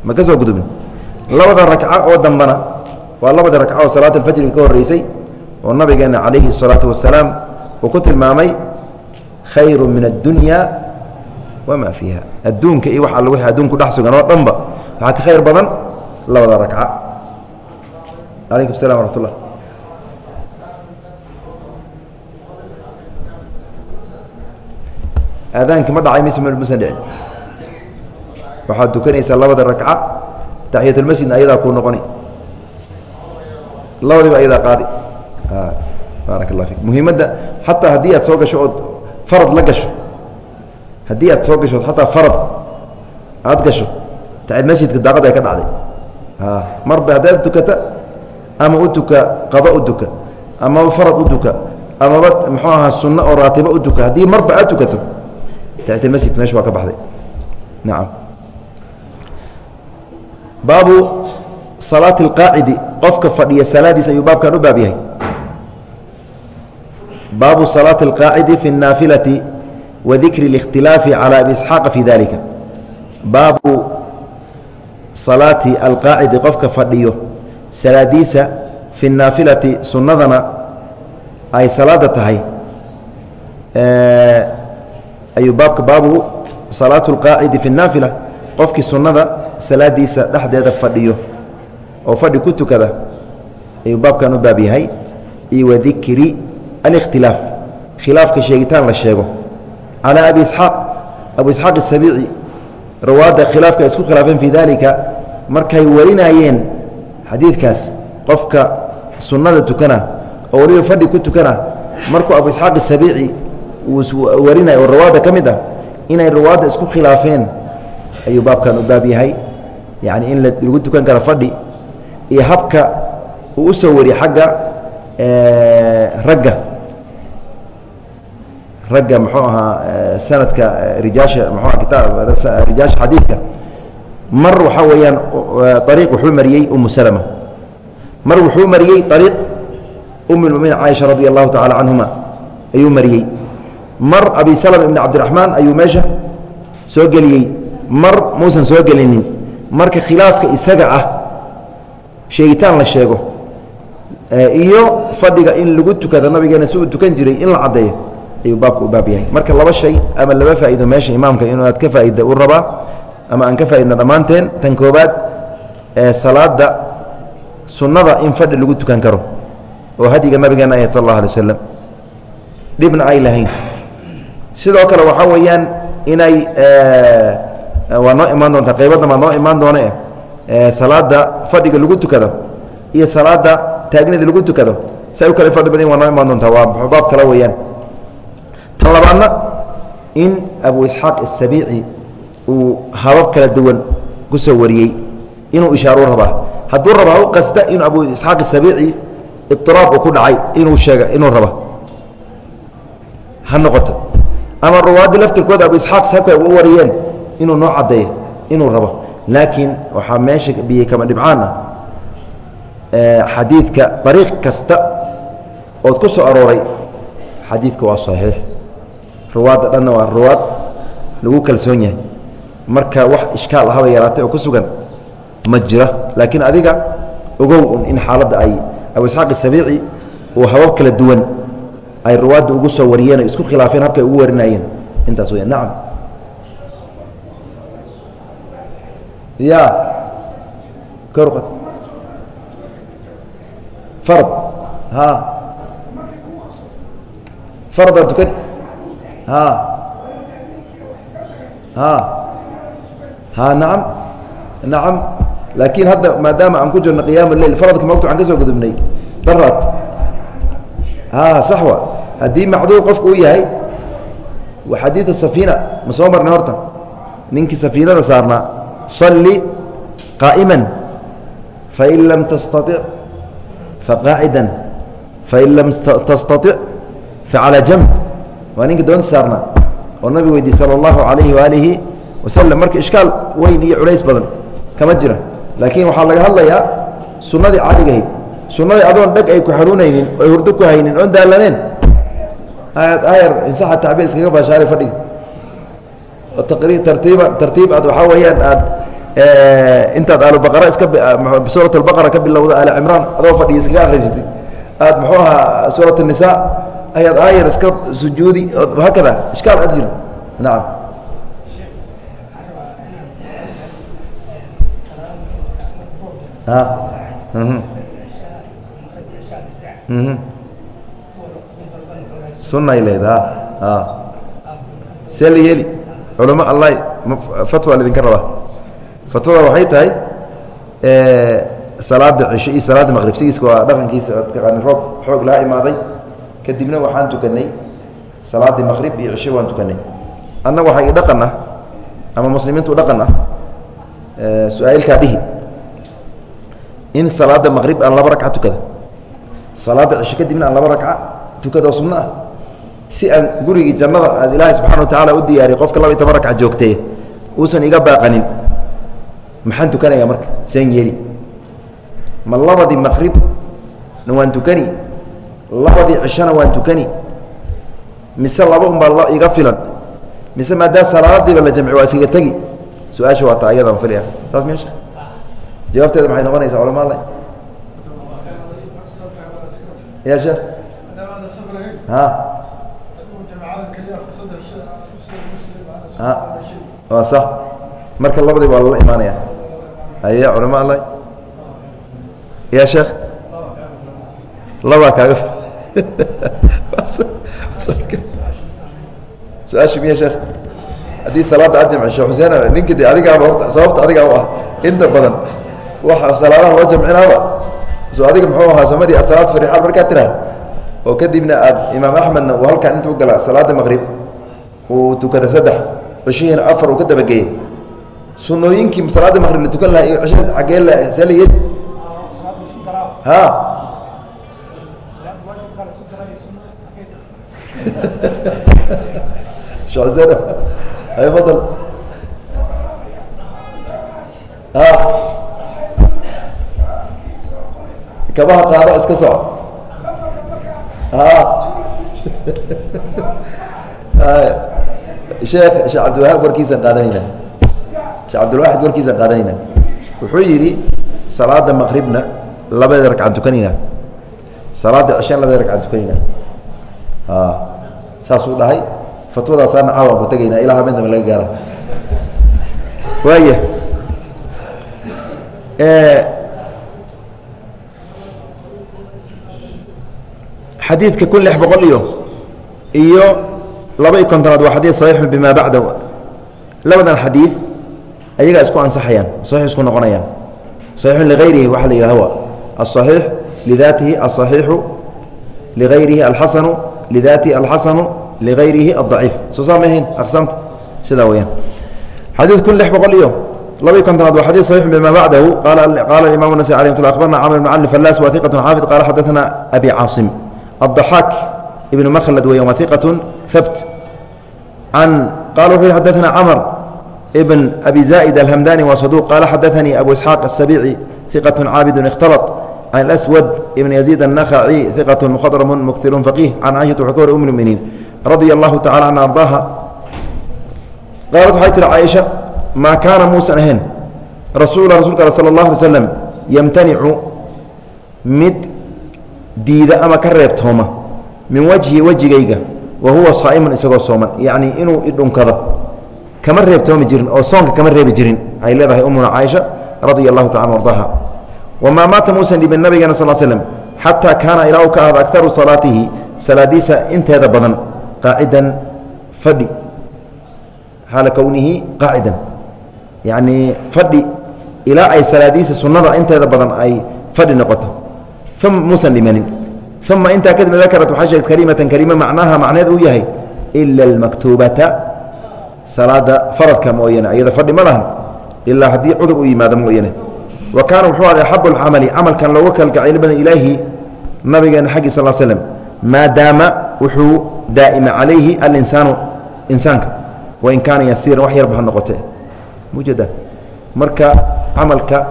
Speaker 1: ma ka soo gudubin? Labada ragca oo dambana waa labada ragca oo salaat alfajriga ka horreysay oo nabigeena calayhi الsalaatu wasalaam uu ku tilmaamay khayru min addunya wamaa fiiha. Adduunka iyo wax all wixii adduunku dhex sugan oo dhanba waxaa ka khayr badan labada ragca calaykum salam waraxmat aadaanki ma dhacay mise musan dhicin waxaad tukanaysaa labada ragca taxiyatulmasjidna ayadaa kuu noqoni. Labadiiba ayadaa qaadi. Baarak allah fik muhiimadda xataa haddii aad soo gasho ood farad la gasho. Haddii aad soo gasho xataa farad aad gasho taxiyatmasjidka daaqada ay ka dhacday. Marba haddaad tukata ama u tuka qado u farad u tuka amaba muxuu ahaa sunno oo raatibo u haddii marba aad tukato masjid meesha waa ka baxday. Nacam baabu salaati اlqaacidi qofka fadhiya salaadiis ayuu baabkan u baab yahay baabu salaati اlqaacidi fi الnaafilati wa dikri اlاkhtilaafi calى abi isxaaqa fi dalika baabu salaati alqaacidi qofka fadhiyo salaadiisa fi الnaafilati sunnadana ay salaada tahay ayuu baabka baabu salaatu اlqaacidi fi الnaafila qofkii sunnada salaadiisa dhexdeeda fadhiyo oo fadhi ku tukada ayuu baabkan u baab yahay. Iyo wadikri alikhtilaaf khilaafka sheegitaan la sheego. Calaa abi isxaaq abu isxaaq isabiici rawaadda khilaafka isku khilaafeen fii dalika markay warinayeen xadiidkaas qofka sunnada tukana oo weliba fadhi ku tukana markuu abu isxaaq isabiici uu warinaya oo rawaadda ka mid ah inay rawaadda isku khilaafeen ayuu baabkan u baab yahay yacni in lagu tukan karo fadhi iyo habka uu u soo wariyey ragga. Ragga muxuu ahaa sanadka rijaasha muxuuaha kitaab rijaasha xadiidka. Mar waxaa weeyaan ariiq wuxuu mariyey umu salama. Mar wuxuu mariyey ariiq um اlmuminiin caaisha radi allahu tacala canhuma ayuu mariyey mar abi salm ibn cabdiraxmaan ayuu meesha soo geliyey. Mar muusan soo gelinin marka khilaafka isaga ah sheegitaan la sheego iyo fadhiga in lagu tukado nabigeena si uu tukan jiray in la caddeeyo ayuu baabka u baab yahay. Marka laba shay ama laba faa'ido meesha imaamka inuu aad ka faa'ida u rabaa ama aan ka faa'idna dhammaanteen tan koobaad salaada sunnada in fadhi lagu tukan karo oo hadiga nabigeena ahayd sal allah alay slam dhibna ay lahayn. Sidoo kale waxaa weeyaan inay waa noo imaan doontaa? Qaybadan baa noo imaan doone? Salaada fadhiga lagu tukado iyo salaada taagnida lagu tukado si ay u kala fadli badan waa noo imaan doontaa? Waa baab kale weeyaan. Tan labaadna in abu isxaaq asabiici uu habab kala duwan ku soo wariyey inuu ishaaru rabaa hadduu raba u qasta inuu abu isxaaq asabiici iiraab uu ku dhacay inuu sheega inuu raba. Ha noqoto. Ama ruwaaddi laftirkooda abu isxaaq sabka u wariyeen inuu noo caddeeyo inuu rabo. Laakiin waxaa meesha biyey kama dhibcaan ah xadiidka dariiq kasta ood ku soo arooray xadiidka waa saxiix. Ruwaadda dhanna waa ruwaad lagu kalsoon yahay. Marka wax ishkaal ahaba yaraatay oo ku sugan ma jira laakiin adiga ogow in xaaladda ay abu isxaaq isabiici uu habab kala duwan ay ruwaadda ugu soo wariyeen o isku khilaafeen habkay ugu warinayeen. Intaas weya nacam ya korqad fard ha fard baa tukani ha ha ha nacam nacam laakiin hadda maadaama aan ku jirno qiyaam leil faradka mogta waxaan ka soo gudubnay daraad ha saxwa haddii macduur qofku u yahay xadiid safiina ma soo marnay horta ninkii safiinada saarnaa salli qaa'ima fain lam tastaطic faqaacida fain lam tastaطic facalى jamb waa ninka doonta saarnaa oo nabigu weydiy salى اllahu عalayhi waalihi waslm marka ishkaal weyn iyo culays badan kama jira laakiin waxaa laga hadlayaa sunnadii caadigahayd sunnadii adoon dheg ay ku xanuunaynin oy hurdo ku haynin oon daalaneen ayar insaxa tacbiir iskaga baashaari fadhiga oo taqri tartiiba tartiib aad waxaa weeyaan aad intaad aalubaqara iska suurat albaqara ka bilowda aali cimraan adoo fadhiya iskaga akhrisatid aad muxuu ahaa suurat الnisaa ayaad aayar iska sujuudi hakada ishkaal ad jiro nacam sunay leeda see la yeeli culamo alla fatwa laidinka rabaa fatwada waxay tahay salaada cisho iyo salaada maqrib sigiiska waa dhaqankiisa ad taqaani roob xoog laa imaaday. Kadibna waxaan tukanay salaadii maqrib iyo cisho waan tukanay anna waxaa ii dhaqan ah ama muslimiintu dhaqan ah su'aalkaa dhihi. In salaada maqrib aan laba ragca tukada. Salaada cisho kadibna aan laba ragca tukado sunno ah. Si aan gurigii jannada aad ilaahay subxana wa tacaala u diyaariy qofka laba iyo toban ragca joogtee uusan iga baaqanin maxaan tukanaya marka? Saan yeeli. Ma labadii maqribna waan tukani. Labadii cishona waan tukani. Mise laba un baa iga filan. Mise maadaa salaadiiba la jamci waa iskaga tegi su'aasha waa taa ayadaan filaya saas meesha. Jawaabteeda maxay noqonaysaa culamada ya sheekh. A waa sax marka labadii waa lala imaanaya aya culama alla ya sheekh? Labaa kaaga su'aasha miya sheekh? Haddii salaada aad jamci sheekh xuseen ninka de adigaaba horta sababta adigaa u ah inta badan. Waxa salaadaha loo jamcinaaba. So adiga muxuu ahaa samadii asalaad farixaal markaa tiraha oo kadibna aad imaam axmedna uu halkan intuu gala salaada maqrib uu tukada saddex cishihiina afar uu ka dabageeyey sunooyinkii salaada maqrib la tukan lahaa iyo cisha xaggee la see la yeli ha ay fadal ha? Kabaha qaado iska soco sheekh sheekh cabdiwahaab warkiisaan qaadanayna sheekh cabdilwaxid warkiisaan qaadanayna wuxuu yidhi salaada maqribna labadeeda ragcaan tukanayna salaada cishaan labadeeda ragcaan tukanayna saasuu dhahay fatwadaasaana caawa ku tegaynaa ilaa habeen dambe laga gaara waaya xadiidka kun lix boqol iyo iyo laba iyo kontonaad waa xadiid saxiixu bima bacda labadan xadiid ayagaa isku ansaxayaan saxiix isku noqonayaan saxiixu ligayrihi waxaa la yidhahda aلصaxiix lidaatihi aلصaxiixu ligayrihi alxasanu lidaatihi alxasanu ligayrihi aلضaciif soo saa mahayn aqsaamta sidaa weyaan xadiid kun lix boqol iyo laba iyo kontonaad waa xadiid saxiixu bima bacdahu qaala imam nasai alay mt abarna camr bn cali falas wa iqat xaafid qala xadaثna abi caasim الضحاك بن مkلد wy wa ثiqة ثبت عن qال وxuu yhi xdثna cمر بن أبي زائد الهمdاني wa صدوq qال xdثني أبو إسحاq السبيعي ثiqة cاabد اkhتلط عن الأسود بن يزيد النخعي ثiqة مخضرم مkثir فقيه عن cائشhaة وxuu ka wari أم المؤمiنiin رaضي الله taعالى عن أرضاها qaaلت waxay tihi cائشha ma kaana muusan ahayn rasuل rasulka al sلى الله عليه وسلم ymتanicu mid diida ama ka reebtooma min wajhi wejigayga wa huwa saa'imun isagoo sooman yacnii inuu idhunkado kama reebtoomi jirin oo soonka kama reebi jirin ay leedahay ummuna caaisha radia allahu tacala ardaha wamaa maata muusan dhibin nabigeena sal slm xataa kaana ilaa u ka ahda aktaru salaatihi salaadiisa inteeda badan qaacidan fadhi. Xaala kownihi qaacidan. Yacnii fadhi ilaa ay salaadiisa sunnada inteeda badan ay fadhi noqoto. Muusan dhimanin uma intaa kadib dakarat waxaa sheegta kalimatan kalima macnaha macneed uu yahay ila almaktuubata salaada faradka mooyane iyada fadhi ma lahan ilaa haddii cudur uu yimaado mooyane. Wa kaana wuxuu ahay axabu alcamali camalkan looga kalgacayl badan ilaahi nabigeena xaggii sal slem maadaama wuxuu daa'ima calayhi alinsaanu insaanka. Wain kaana yasiiran wax yarba ha noqote. Mujada marka camalka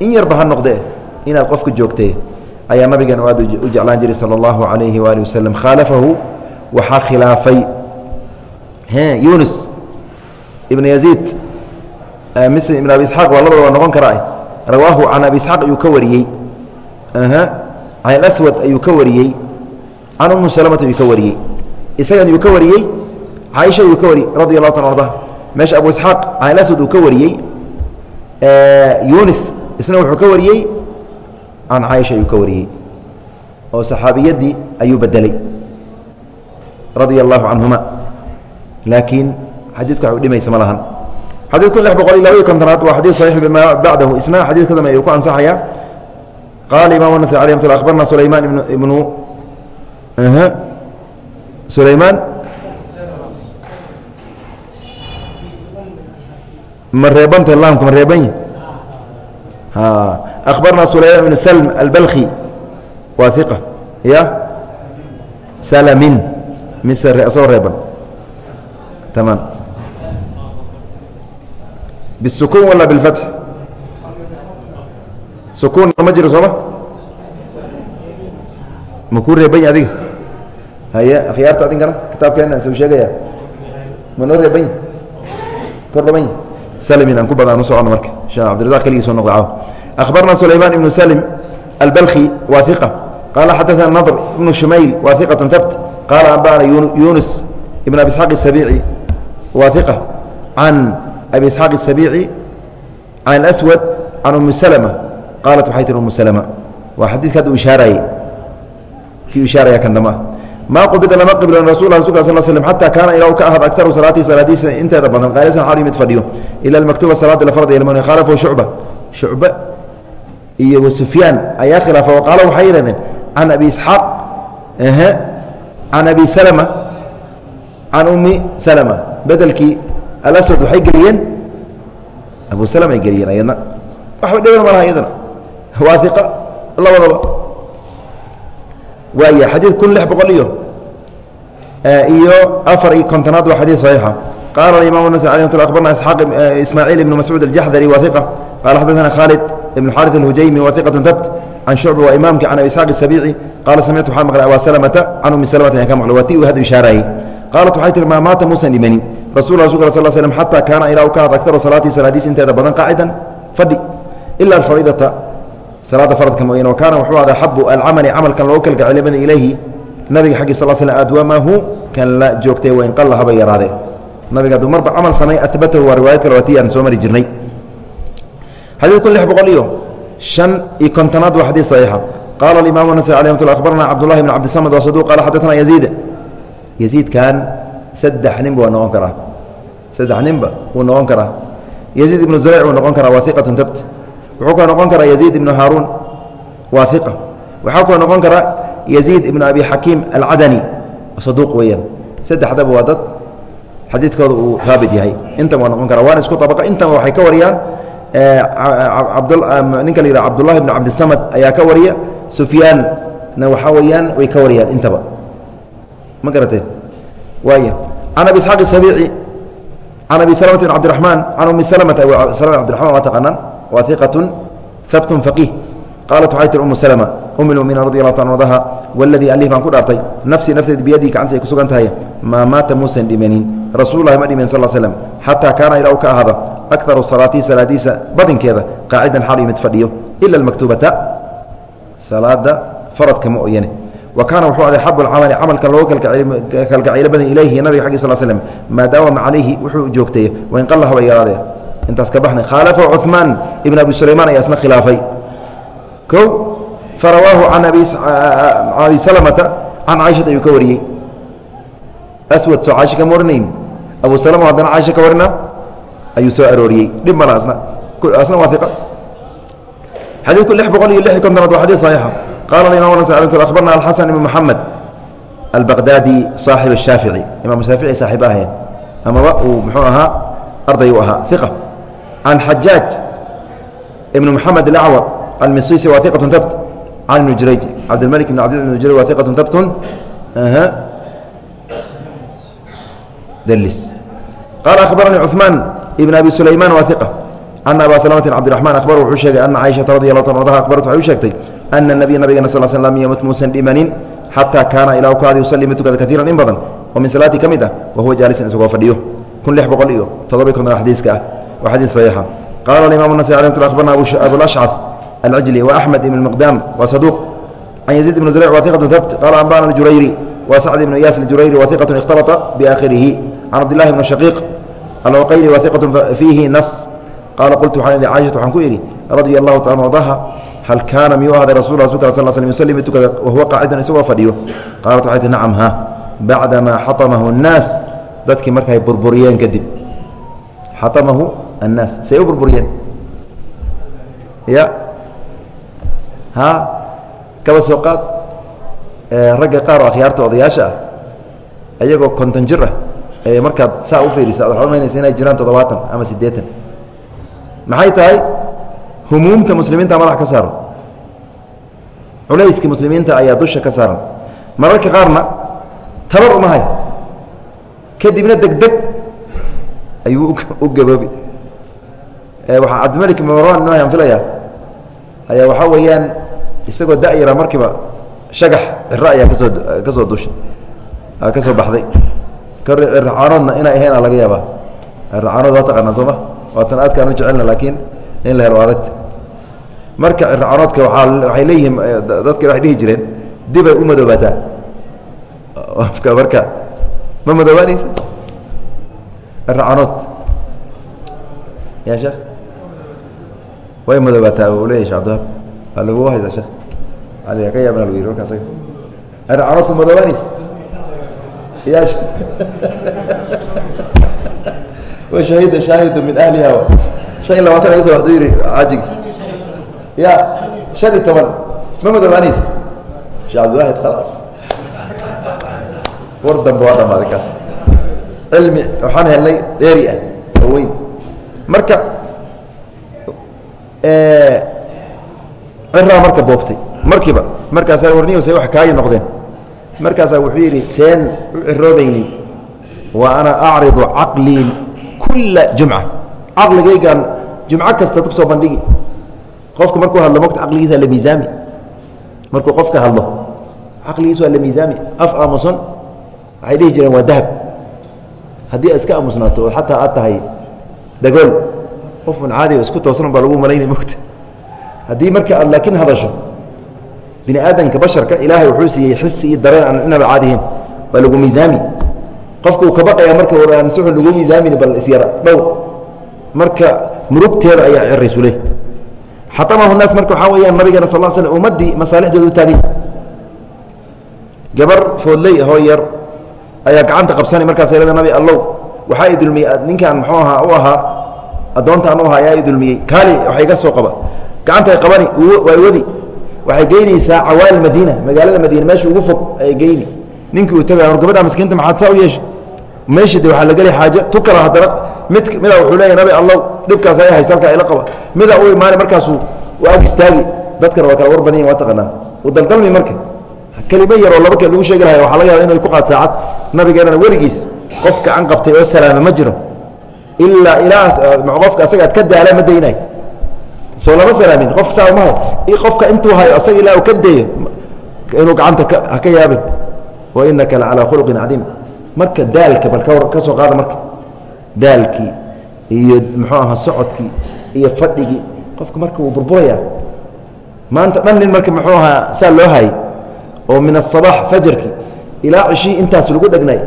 Speaker 1: in yarba ha noqde inaad qofka joogtee ayaa nabigeena aad u jeclaan jiray sala allahu alayhi waali waslem khaalafahu waxaa khilaafay. Yunus ibn yaziid mise ibn abi isxaaq waa labadaba noqon karaa rawaahu can abi isxaaq ayuu ka wariyey. Can alaswad ayuu ka wariyey. Can umu salamata ayuu ka wariyey. Isagan ayuu ka wariyey. Caaisha ayuu ka wariyey radi allahu ta arda meesha abu isxaaq can alaswad uu ka wariyey. Yunis isna wuxuu ka wariyey. Can caaisha ayuu ka wariyey. Oo saxaabiyadii ayuu bedelay radia allahu canhuma. Laakiin xadiidku wax udhimaysa ma lahan. Xadiidku lix boqol iyo laba iyo kontonaad waa xadiid saxiix bimaa bacdahu. Isna xadiid ka ayuu ku ansaxaya. Qaala imam nasai alay mat abarna sulaymaan ibn ibnu sulaymaan. Ma reebanta laamku ma reeban abarna sulaymaan ibnu salm albalki waa iqa ya? Salamin. Mise soo reeban. Tamam ريبا تمام بالسكون ولا بالفتح سكون مجرى صبا مكون ريبين أديك هيا خيارت أديك أنا كتاب كأنه سوي شيء يا منور ريبين كل ريبين سلمين أنكو بدأ نصر عنا مركة شاء عبد الرزاق كلي يسون نقضعه أخبرنا سليمان بن سلم البلخي واثقة قال حدثنا نضر بن شميل واثقة ثبت قال أنبأنا يونس بن أبي إسحاق السبيعي واثقة عن abi isxaaq الsabiici can aswad can umi slma qaalat waxay tihi umu slma waa xadiidka hadda u ishaarayey ki u ishaaraya kan dama maa qubida lama qiblan rasul rasulka sal slm xata kaana ilaa u ka ahaad aktaru salaatii salaadiisa inteeda badan qaalisan xaal mid fadhiyo ila almaktuba salaada la farday ilmani khaalafuu shucba shucbe iyo wa sufyaan ayaa khilaafa wa qaala waxay yidhahdeen can abi isxaaq can abi slma can umi slma bedelkii alaswad waxay geliyeen abu salm ay geliyeen ayadna waxba dhiban ma laha iyadana waa iqa labadaba waaya xadiid kun lix boqol iyo iyo afar iyo kontonaad waa xadiid صaxiixa qaala imam nas alي abarna isxaaq ismaaciil ibn mascuud aljaxdari wa iqa qala xadaثana khaalid ibn xaariث alhujaymi wa iqaة tabt can shucba waa imaamki can abi isxaaq الsabici qaala samictu waxaa maqlay abaa salmata can umi salmata ayaan ka maqlay waa ti uu had ishaarayey qaalat waxay tihi maa maata muusan dhimanin rasu sl sl xata kaana ilaa u ka had agtaro salaatii salaadiis inteeda badan qaacidan fadhi ila alfariidata salaada faradka mooyeen wa kaana wuxuu ada xabu alcamali camalkan loogu kalgacay limani ilayhi nabiga xaggii sal sl adwamahu kan la joogtay wain qalla haba yaraadee nabiga aduu marba camal samay abatahu waa riwaayad kale waati aan soo mari jirnay. Xadiidku lix boqol iyo shan iyo kontonaad waa xadiid saxiixa. Qaala imaamu nasai alay mat cabdullahi bn cabdisamed waa saduq qaala xadana yaziid. Yaziidkan saddex ninba waa noqon karaa. Saddex ninba wuu noqon karaa. Yaziid ibnu zurayc wuu noqon karaa waa tabt wuxuu kala noqon karaa yaziid ibnu haaruun waa waxaa kula noqon karaa yaziid ibnu abi xakiim alcadani saduuq weeyaan. Saddexdaba waa dad xadiidkooda uu haabit yahay. Intan waa noqon karaa waana isku abaqa intaba waxay ka wariyaan ninka la yidhah cabdullahi bn cabdisamad ayaa ka wariya. Sufyaanna waxaa weeyaan way ka wariyaan intaba. Ma garateen waay can abi isxaaq isabiici can abi salmata bn cabdiraxmaan can umi salmata salma abdiraxman waa taqaanaan waa iqatun habtun faqiih qaalat waxay tihi umu salma um lmuminiin radi allahu ta ardaha waladii alih baan ku dhaartay nafsii nafteed biyadii gacanta ay ku sugan tahay maa maata muusan dhimanin rasuululahi ma dhimin sal slm xataa kaana ilaa u ka ahaada akaru salaatii salaadiisa badinkeeda qaacidan xaal iyo mid fadhiyo ila almaktuubata salaada faradka ma oyane wa kaana wuxuu aday xabu lcamali camalkan loogu kalgacaylo badan ilayhi nabiga xaggi sal slm maa daawama calayhi wuxuu joogtay wain qalla haba yaraadee intaas ka baxnay khaalafahu cuثmaan ibn abi sulaymaan ayaa isna khilaafay o farawaahu can abi salmata can caaishata ayuu ka wariyey aswad soo caaisha kama warinayn abu salama haddana caaisha ka warina ayuu soo arooriyey dhib mala asna asna waa xadiidku lix boqol iyo lix kontonaad waa xadid saxiixa qala imam abarna alxasan ibn muxamed albaqdaadi saaxib ashaafici imam shaafici saaxib ahayn amaba uu muxuu ahaa arday u ahaa iqa can xajaaj ibn muxamed alacwar almisisi waa iqatun habt can ibn jurayj cabdilmalik ibn cabdi ibn jurayj waa iqatun habtun dlis qaala akhbaranii cuثmaan ibn abi sulayman waa iqa ana aba salamatin cabdiraxman akhbar wuxuu sheegay ana caishata radi allah ta anha akhbaratu waxay u sheegtay ana nabiya nabigana sal sl yamut muusan dhimanin xataa kaana ilaa kaadi yusalli mid tukada kaiiran in badan oo min salaatii ka mid ah wa jaalisan isagoo fadhiyo kun lix boqol iyo toddoba konton xadiiska ah waa xadiis saxiixa qaala imam nasai alay akhbarna abulashcaf alcijli wa axmed ibn miqdaam waa saduuq can yaziid ibn zurayc waa iqatu habt qaala anbana jurayri wa sacd ibnu iyaas aljurayri wa ikhtalata biaakhirihi can cabdillahi bn shaqiiq alwaqayli wa fiihi nas qaala qultu waxaan ihi caishatu waxaan ku idhi radia allahu taala ardaha hal kaana miyuu ahday rasul rasulka sal sl yusalli mid tukada wahuwa qaacidan isagoo fadhiyo qaalat waxay tii nacam ha bacdamaa xatamahu الnaas dadkii markay burburiyeen kadib xatamahu annaas say u burburiyeen ya ha kaba soo qaad ragga qaar oo akhyaarta odayaasha ah ayagoo konton jir ah ee markaad saa u fiirisa waxaad umaynaysa inay jiraan toddobaatan ama siddeetan maxay tahay humuumta muslimiinta madax ka saaran. Culayskii muslimiinta ayaa dusha ka saaran. Mararka qaarna tabar uma hay kadibna degdeg ayuu u gaboobi. Waxaa cabdimalik marwan inooyan filaya ayaa waxaa weeyaan isagoo da'yara markiiba shagax ciro ayaa ka soo ka soo dushay ka soo baxday. Circaanoodna inay ahayn laga yaabaa. Circaanood waa taqaanaa sooma waatan aadkaan u jecelna laakiin in la helo adagta marka circaanoodka waaa waxay leeyihiin dadka waxay dhihi jireen dibay u madoobataa afka marka ma madoobaanaysa circaanood ya sheekh? Way madoobataa shek abdiwahab waa lagu haysaa sheekh. Ali ka yaabna lagu yiri markaas circaanoodku madoobaanaysa ya washahida shaahidu min ahliha shan iyo labaatan aga soo waxdu yihi xajig ya shan iyo toban ma madoobaanaysa sheekh cabdiwaahid khalaas war dambe waa dhamaaday kaas cilmi waxaan helnay dheeri ah oo weyn marka ciraa marka boobtay markiiba markaasaa warniyose wax kaagi noqdeen markaasaa wuxuu yidhi seen u ciroobaynin wa ana acridu caqlii kula jumca caqligaygaan jumco kasta ku soo bandhigi qofku markuu hadlo mogta caqligiisa la miisaami. Markuu qofka hadlo caqligiis waa la miisaami. Af aamusan waxay dhihi jireen waa dahab. Haddii aad iska aamusnaato oo xataa aad tahay dhagool qofun caadi isku toosan baa lagu malaynay mogta haddii marka aad laakiin hadasho bini aadamka basharka ilaahay wuxuu siiyey xisi iyo dareen aan inaba caadihiin waa lagu miisaami. Qofka uu ka baqaya marka waraansuu lagu miisaamin bal isyara dhow marka murugteeda ayaa ciraysuley xatamahu naas marka waxaa weyaan nabigeena sal sl ummaddii masaalixdooda u taagay gabar foodley ahoo yar ayaa gacanta qabsanay markaasay leeda nabi allow waxaa i dulmiyey ninkaan muxuu ahaa u ahaa addoontaan u ahaa ayaa i dulmiyey kaali waxa iga soo qaba. Gacantay qabani waa wadi waxay geynaysaa cawaali madiina magaalada madiina meesha ugu fog ayay geyni. Ninkii uu tagay gabadha miskiinta maxaad saa u yeeshay meesha de waxaa la gelay xaajo tu kala haddana mid midaa wuxuu leeyahy nabi allow dhibkaas ayaa haysta halkaa ila qaba midaa u imaanay markaasuu ag istaagi. Dadkana waa kala war badan yahin waa taqaanaan u daldalmi marka. Kelimo yaroo laba kee lagu sheegi lahay waxa laga yaaba inu ku qaad saacad. Nabigeenana weligiis qof gacan qabtay oo salaama ma jiro. Ilaa ilaa qofka asaga ad ka daala ma daynay soo lama salaamin. Qofka saa mahay qofka intuu hayo asaga ilaa uu ka dayo inuu gacanta haka yaabin. Wa inaka la calaa khuluqin cadiim. Marka daalka bal ka soo qaada marka daalkii iyo muxuu ahaa socodkii iyo fadhigii qofka marka wuu burburaya maanta dhan nin marka muxuu ahaa saa loo hayay oo min aلصabax fajarkii ilaa cishii intaas lagu dhegnay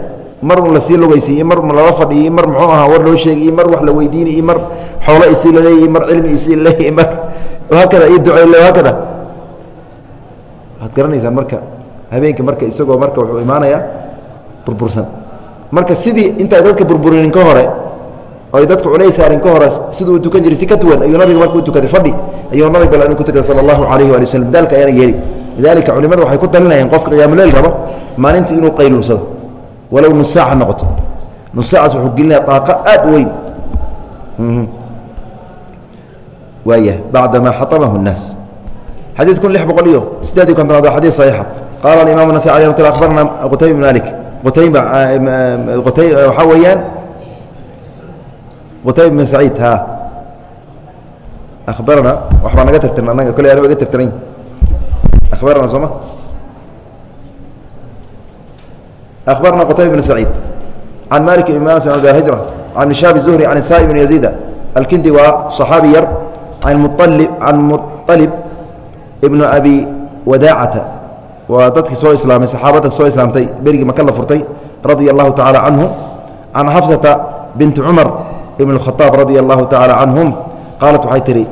Speaker 1: mar la sii lugaysiiy mar lala fadhiyi mar muxuu ahaa war loo sheegay mar wax la weydiinay mar xoolo isii laleeyahy mar cilmi isii laleeyahy mar haakada iyo duceyl haakada waxaad garanaysaan marka habeenka marka isagoo marka wuxuu imaanayaa burbursan marka sidii intaa dadka burburinin ka hore oy dadka culays saarin ka hore siduu u tukan jiray si ka tuwan ayuu nabiga marka u tukaday fadhi ayuu nabig bal ku tukaday sala allahu alayhi waali waslm daalka ayaana yeeli lidalika culimadu waxay ku talinayaan qofka qiyaamuleyl rabo maalintii inuu qayluulsado walow nus saaca noqoto nus saacaas wuxuu gelinaya daaqo aad u weyn waaya bacdama xatamahu الnaas xadiid kun lix boqol iyo sideed iyo kontonaad waa xadiid صaxiixa qaala aimam النasai alي mat abarna qutayba bn malik qutayba ah, eh, waxa weeyaan? Qutayba bin saciid ha. Akhbarana waxbaa naga tartiran anaga kole ana ga tartiran akhbarana sooma akhbarana qutayba bin saciid. Can malik ibn anas an hijra can shaab zuhri can saa ibn yaziida alkindi waa صaxaabi yar. An mualib can muطalib ibn abi wadaacata waa dadkii soo islaamay saxaabada soo islaamtay berigii maka la furtay radia allahu tacaala canhu can xafsata binti cumar ibn اkhaaab radia allahu tacaala canhum qaalat waxay tihi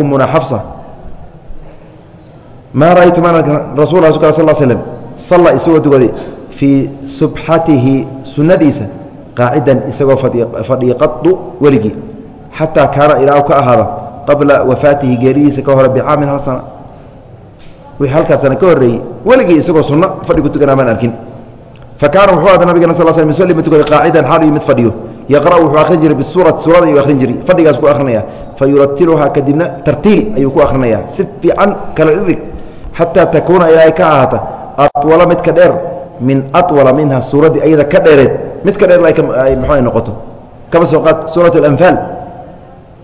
Speaker 1: ummuna xafsa maa raaytu maanarkan rasul rasulka sal l slm salla isagoo tugaday fii subxatihi sunnadiisa qaacidan isagoo fadhiya qadu weligii xataa kaana ilaa ka ahaada qabla wafaatihi geeridiisa ka hore bicaamin hal sana wixii halkaa sana ka horreeyey weligii isagoo sunno fadhi ku tukanaa maan arkin. Fa wuxuu ada nabigana sal sl muslima tukaday qaacidan xaal mid fadhiyo. Yaqra'u wuxuu akhrin jiray bisuurati suurada ayuu akhrin jiray. Fadhigaas ku akhrinaya. Fa kadibna tartiil ayuu ku akhrinaya. Si fiican kala dhirig xataa takuuna ilaa ay ka ahaata atwala midka dheer min awala minha suuraddii ayada ka dheereed. Mid ka dheer ay mxu noqoto. Kaba soo qaad suurat alanfaal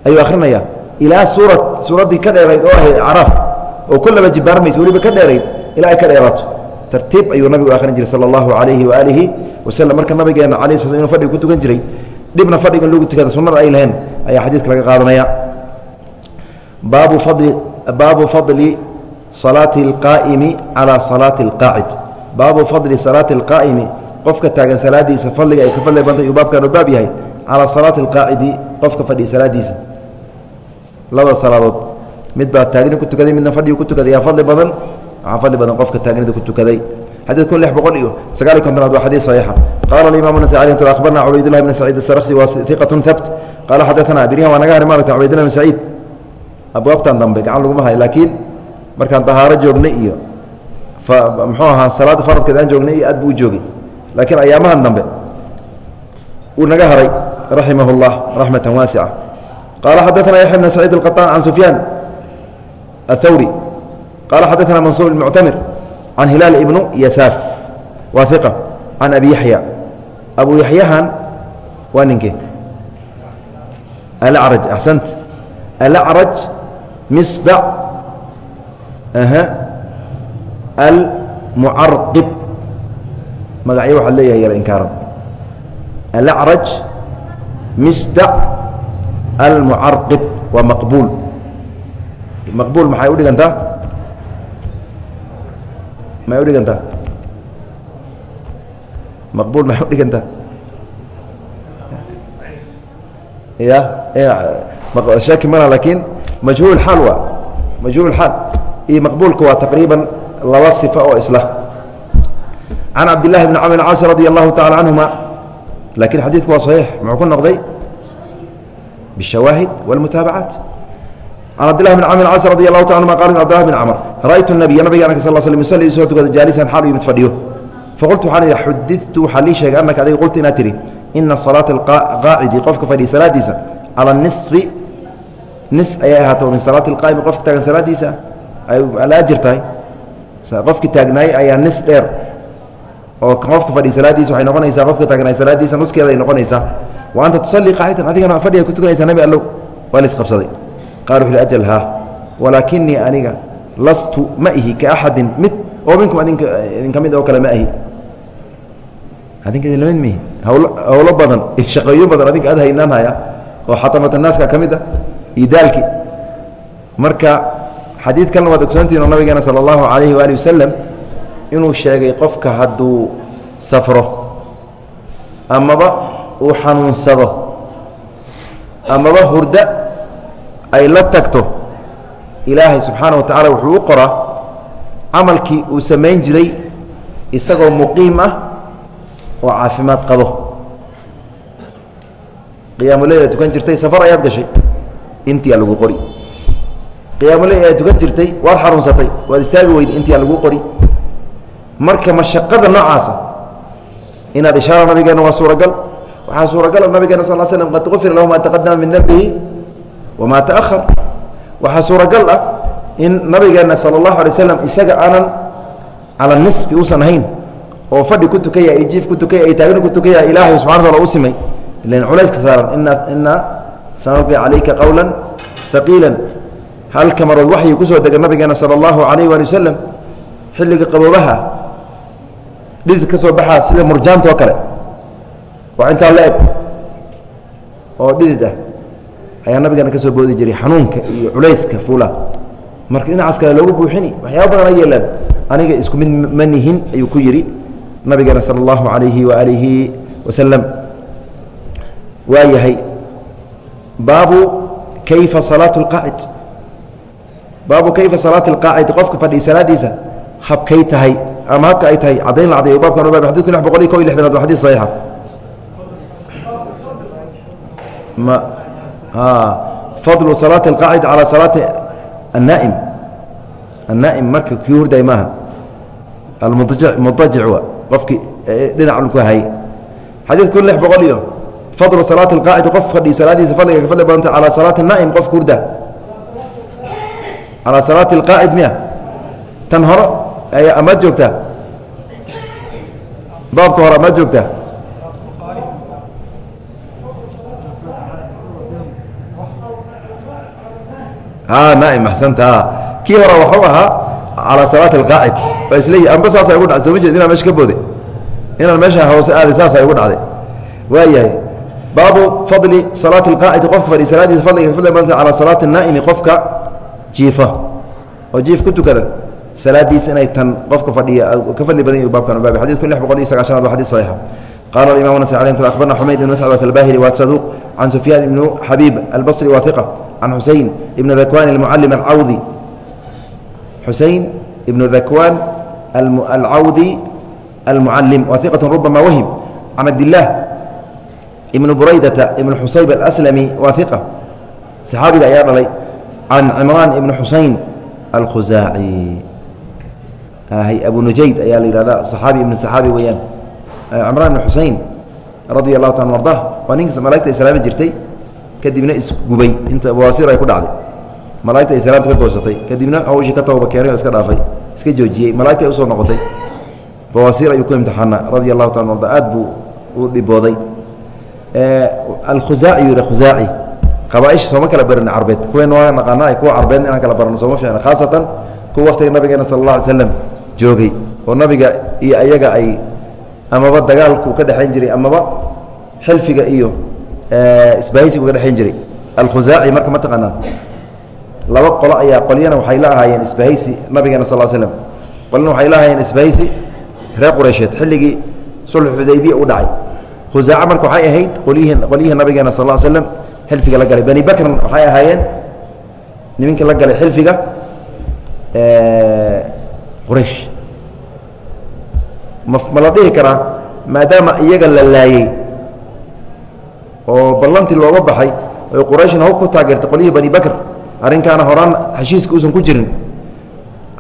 Speaker 1: ayuu akhrinayaa ilaa suurad suuraddii ka dheerayd oo ahayd acraaf oo kullaba jibaarmaysa weliba ka dheerayd ilaa ay ka dheeraato. Tartiib ayuu nabigu akhrin jiray sala allahu calayhi waaalihi wasalam marka nabigeena ala sl inu fadhiga ku tukan jiray dhibna fadhiga in lagu tukada sunnada ay lahayn ayaa xadiidka laga qaadanaya. Baabu fadli baabu fadli salaati alqaa'imi calaa salaati alqaacid baabu fadli salaati alqaa'imi qofka taagan salaadiisa fadliga ay ka fadli bantay uu baabkan u baab yahay calaa salaati alqaacidi qofka fadhiya salaadiisa. Labada salaadood mid baa taagni ku tukaday midna fadhigu ku tukaday yaa fadli badan waxaa fadli badan qofka taagnida ku tukaday xadيid kun lix boqol iyo sagaaliy kontonaad waa xadيid صaxiixa qala اimam النasي alي mt abarna cubaydالlah بn سacيid الsrksi waa iqaة habt qala xadaثna berihan waa naga hari marata cubaydillah بn سacيid abwaabtan dambe gacan laguma hay laakiin markaan dahaaro joognay iyo muxuu ahaa salaadda faradkeed aan joognay iyo aad buu u joogay laakiin ayaamahan dambe uu naga haray raximah اllah raxmata waasica qaala xadaثna yaxya bn saciid الqaطaan can sufyaan aلthawri qaala xadaثna mansuur muctamir can hilaal ibnu yasaaf waa iqa can abi yaxya abu yaxyahan waa ninkee alacraj axsant alacraj misdac almucarqib magacyo waxaa leeyahay yar inkaaran alacraj misdac almucarqib waa maqbuul maqbuul maxay u dhigantaa maxay u dhigantaa maqbuul maxay u dhigantaa ya shaki malaha lakin majhuul xaal waa majhuul xaal iyo maqbuulka waa taqriiban laba صifa oo isla can cabdillahi bni camr caas radi allahu tacala canhuma lakin xadiidku waa صaxiix muxuu ku noqday bالshawaahid wاlmutaabacaat can cabdillahi bn camr caas radi allahu ta anuma qala cbdillahi bn camr ra'aytu nabiya nabiga anka sal slm yusalli isoo tukada jaalisan xaal yimid fadhiyo faqultu waxaan idhi xudidtu waxaa lii sheegay annaka adiga qulta inaad tihi ina salaata qaacidi qofka fadhiya salaadiisa cala nisfi nis ayay ahaato min salaati اlqaa'imi qofka taagan salaadiisa alaajir tahay qofki taagnaay ayaa nis dheer oo qofka fadhi salaadiisa waxay noqonaysaa qofka taagnaay salaadiisa nuskeeda ay noqonaysaa wa anta tusallii qaacidan adigana fadhiga ku tukanaysaa nabi allow waa laisqabsaday qala wuxu ajal haa walaakinii aniga lastu ma ihi ka axadin mid oo minkum idinka mid oo kale ma ahi adinka idinla mihi hawlo badan shaqeeyo badan adinka aad haynaan haya oo xatamatannaaska ka mid ah iyo daalki marka xadiid waad ogsoontihin oo nabigeena sala allahu calayhi waali wasalam inuu sheegay qofka hadduu safro amaba uu xanuunsado amaba hurdo ay la tagto ilaahay subxaana wa tacaala wuxuu u qoraa camalkii uu samayn jiray isagoo muqiim ah oo caafimaad qabo. Qiyaamuleyla tukan jirtay safar ayaad gashay intiyaa lagu qori. Qiyaamuley ayaad tukan jirtay waad xanuunsatay waad istaagi weyday intiyaa lagu qori. Marka mashaqada noocaasa inaad ishaara nabigeena waa suuragal waxaa suuragala nabigeena sal slm qad ufira lahu maa taqadama min dembihi wamaa taahar waxaa suuragal ah in nabigeena sala allahu alay slam isaga aanan cala nisfi uusan ahayn oo fadhi ku tukaya iyo jiif ku tukaya iyo taagni ku tukaya ilaahay subxana wataala u simay ilan culayska saaran ina ina sanulqi calayka qowla haqiila halka marood waxyi ku soo dega nabigeena sala allahu alayh waali wasalam xilliga qaboobaha dhidid ka soo baxaa sida murjaanta oo kale waa intaa la eg oo dhidid ah ayaa nabigeena ka soo boodi jiray xanuunka iyo culayska fuula. Marka dhinacaas kale loogu buuxini waxyaaba badan a yeelaan aniga isku mid ma nihin ayuu ku yidhi nabigeena sala allahu alayhi waaalihi wasalam waa yahay baabu kayfa salaatu اlqaacid baabu kayfa salaati اlqaacid qofka fadhiya salaadiisa habkay tahay ama habka ay tahay caddayn la cadayo baabkan baab xadidku lix boqol iyo kob iyo lixdanaad waa xadid saxiixa fadlu salaati اlqaacid calى salaati الnaa'im الnaa'im marka kii hurday maaha almudajic mudajic wa qofkii dhinac dhulku hay xadiid kun lix boqol iyo fadlu salaati اlqaacid qof fadhi salaadiisa fadliga ka fadli badanta calى salaati الnaa'im qofka hurda calى salaati اlqaacid miya tan hore amaad joogtaa baabka hore amaad joogtaa kii hore waxuu ahaa calaa salaati alqaacid waa isleeyihi amba saasa igu dhacday soo ma jeed inaan meesha ka booday inaan meesha hoose aaday saasa igu dhacday waa yahay baabu fadli salaati alqaacidi qofka fadhi salaadiisa fadliga fadli badanta calaa salaati الnaa'imi qofka jiifa oo jiif ku tukada salaadiisa inay tan qofka fadhiya ka fadli badan yahy baabkan baab xadid kun lix boqol iyo sagaashanaad waa xadid saxiixa qala imam nas alي abarna xumayd ibn mascd albahili wa saduq can sufyaan ibnu xabiib albصri wa iqa can xusein ibn dakwan اlmucalim alcawdi xusein ibnu dakwan alcawdi almucalim wa iqat rubama wahim can cabdillaah ibn buraydata ibn xusayb alslami wa iqa saxaabiga ayaa dhalay can cimraan ibn xusein alkhusaaci abu nujayd ayaa la yihahda saxaabi ibn saxaabi weeyaan cimraan ibn xusein radia allahu ta arda waa ninkas malaigta islaami jirtay kadibna isgubay. Inta bawaasir ay ku dhacday. Malaigta islaamta ka goosatay. Kadibna hawshii ka tooba oo iska dhaafay. Iska joojiyey malaigta ay u soo noqotay. Bawaasir ayuu ku imtixaana radia allahu ta arda aad buu u dhibooday. Alkhusaaci yuu khusaaci qabaaisha sooma kala barin carbeed. Kuween waa naqaana kuwa carbeed inaan kala barano sooma fiicna. Khaasatan kuwa waktiga nabigeena sala allah alay slam joogay. Oo nabiga iyo ayaga ay amaba dagaalku ka dhexayn jiray amaba xilfiga iyo isbaahaysigu ka dhexayn jiray. Alkhusaaci marka ma taqaanaan laba qolo ayaa qolyana waxay la ahaayeen isbahaysi nabigeena sal slm qolna waxay la ahaayeen isbahaysi reer qureysheed xilligii sulxu xudaybiya u dhacay. Khusaaca marka waxay ahayd qolyihii qolyihii nabigeena sal slam xilfiga la galay. Bani bakrn waxay ahaayeen niminka la galay xilfiga quraysh. Ma ma la dhihi karaa maadaama iyaga la laayey oo ballantii looga baxay oy qurayshna hub ku taageertay qolyihii bani bakr arrinkaana horaan heshiiska uusan ku jirin.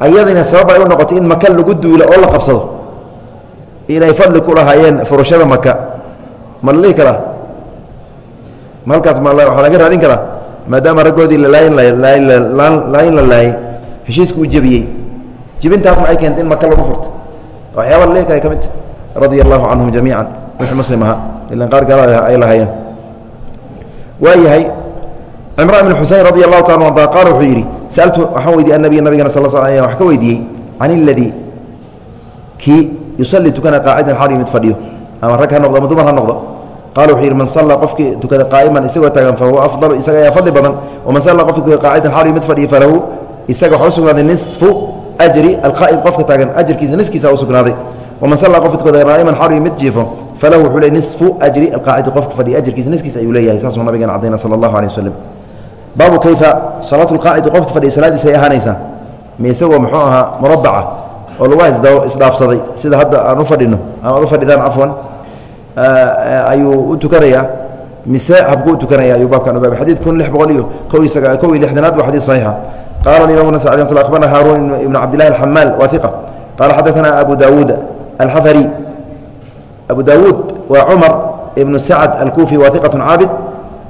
Speaker 1: Ayadina sabab ay u noqotay in maka lagu duulo oo la qabsado. Inay fadli ku lahaayeen furashada maka ma la dhihi karaa? Ma halkaas ma waxaa laga raadin karaa? Maadaama raggoodii laayin laayin la laayey heshiiska uu jebiyey. Jibintaasna ay keentay in maka lagu furto. Waxyaaba la dhihi kara ka midta radia allahu canhum jamiica wixii muslim ahaa. Ilan qaar gaala ay lahaayeen waa yahay cimraan bn xusein radi allahu taala arda qaala wuxuu yidhi saaltu waxaan weydiye annabiya nabigana sal sl wax ka weydiiyey can iladii kii yusalli tukana qaacidan xaal mid fadhiyo. Ama rag ha noqdo ama dumar ha noqdo. Qaala wuxuu yidhi man salla qofkii tukada qaa'iman isagoo taagan fahuwa afdalu isaga ayaa fadli badan. Waman salla qofki tukada qaacidan xaal mid fadhiyo falahu isaga waxaa u sugnaaday nisfu ajri alqaa'im qofka taagan ajarkiisa niskiisa u sugnaaday. Waman salla qofka tukada qaa'iman xaal mid jiifo falahu wuxuu le nisfu ajri alqaacidi qofka fadhiya ajarkiisa niskiisa ayuu leeyahay saasuu nabigeena cadayna sala allahu alih waslem baabu kayfa salaatu lqaacidi qofka fadhiya salaadiisa ay ahaanaysaa mi isagoo muxuu ahaa murabaca oo lagu isdhaafsaday sida hadda aan u fadhino ama ad u fadhidaan cafwan ayuu u tukanayaa mise habku u tukanaya ayuu baabkan ubaabay xadiid kun lix boqol iyo ko iyo saga kow iyo lixdanaad waa xadiid saxiixa qala alimam nas abarna haarun ibn cabdillahi alxamaal wa iqa qala xadaثana abu dawuud alxafari abu dawuud waa cumar ibnu sacd alkufi wa iqaة caabid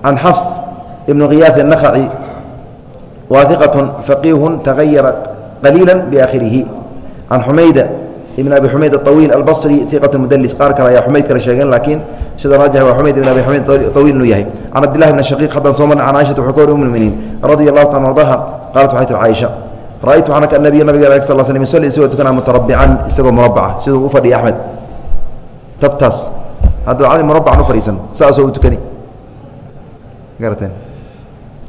Speaker 1: can xafs ibn khiyaas الnakhaci wa iqaة faqiihu tagayara qaliila biakhirihi can xumayda ibn abi xumayd awiil albصri iqaة mudlis qaar kale ayaa xumayd kale sheegeen laakiin sida raajix waa xumayd ibn abi xumayd awiil inuu yahay can cabdillahi bn shaqiiq haddaan soo marna can caaishata wuxuu ka wari um muminiin radia allahu taala ardaha qaalat waxay tir caaisha ra'aytu waxaan arka nabiya nabiga sal slam yusalli isagoo tukanaa mutarabican isagoo murabaca siduu u fadhiya axmed tabtaas hadduu murabacan u fadhiisan saasoo u tukani. Garateen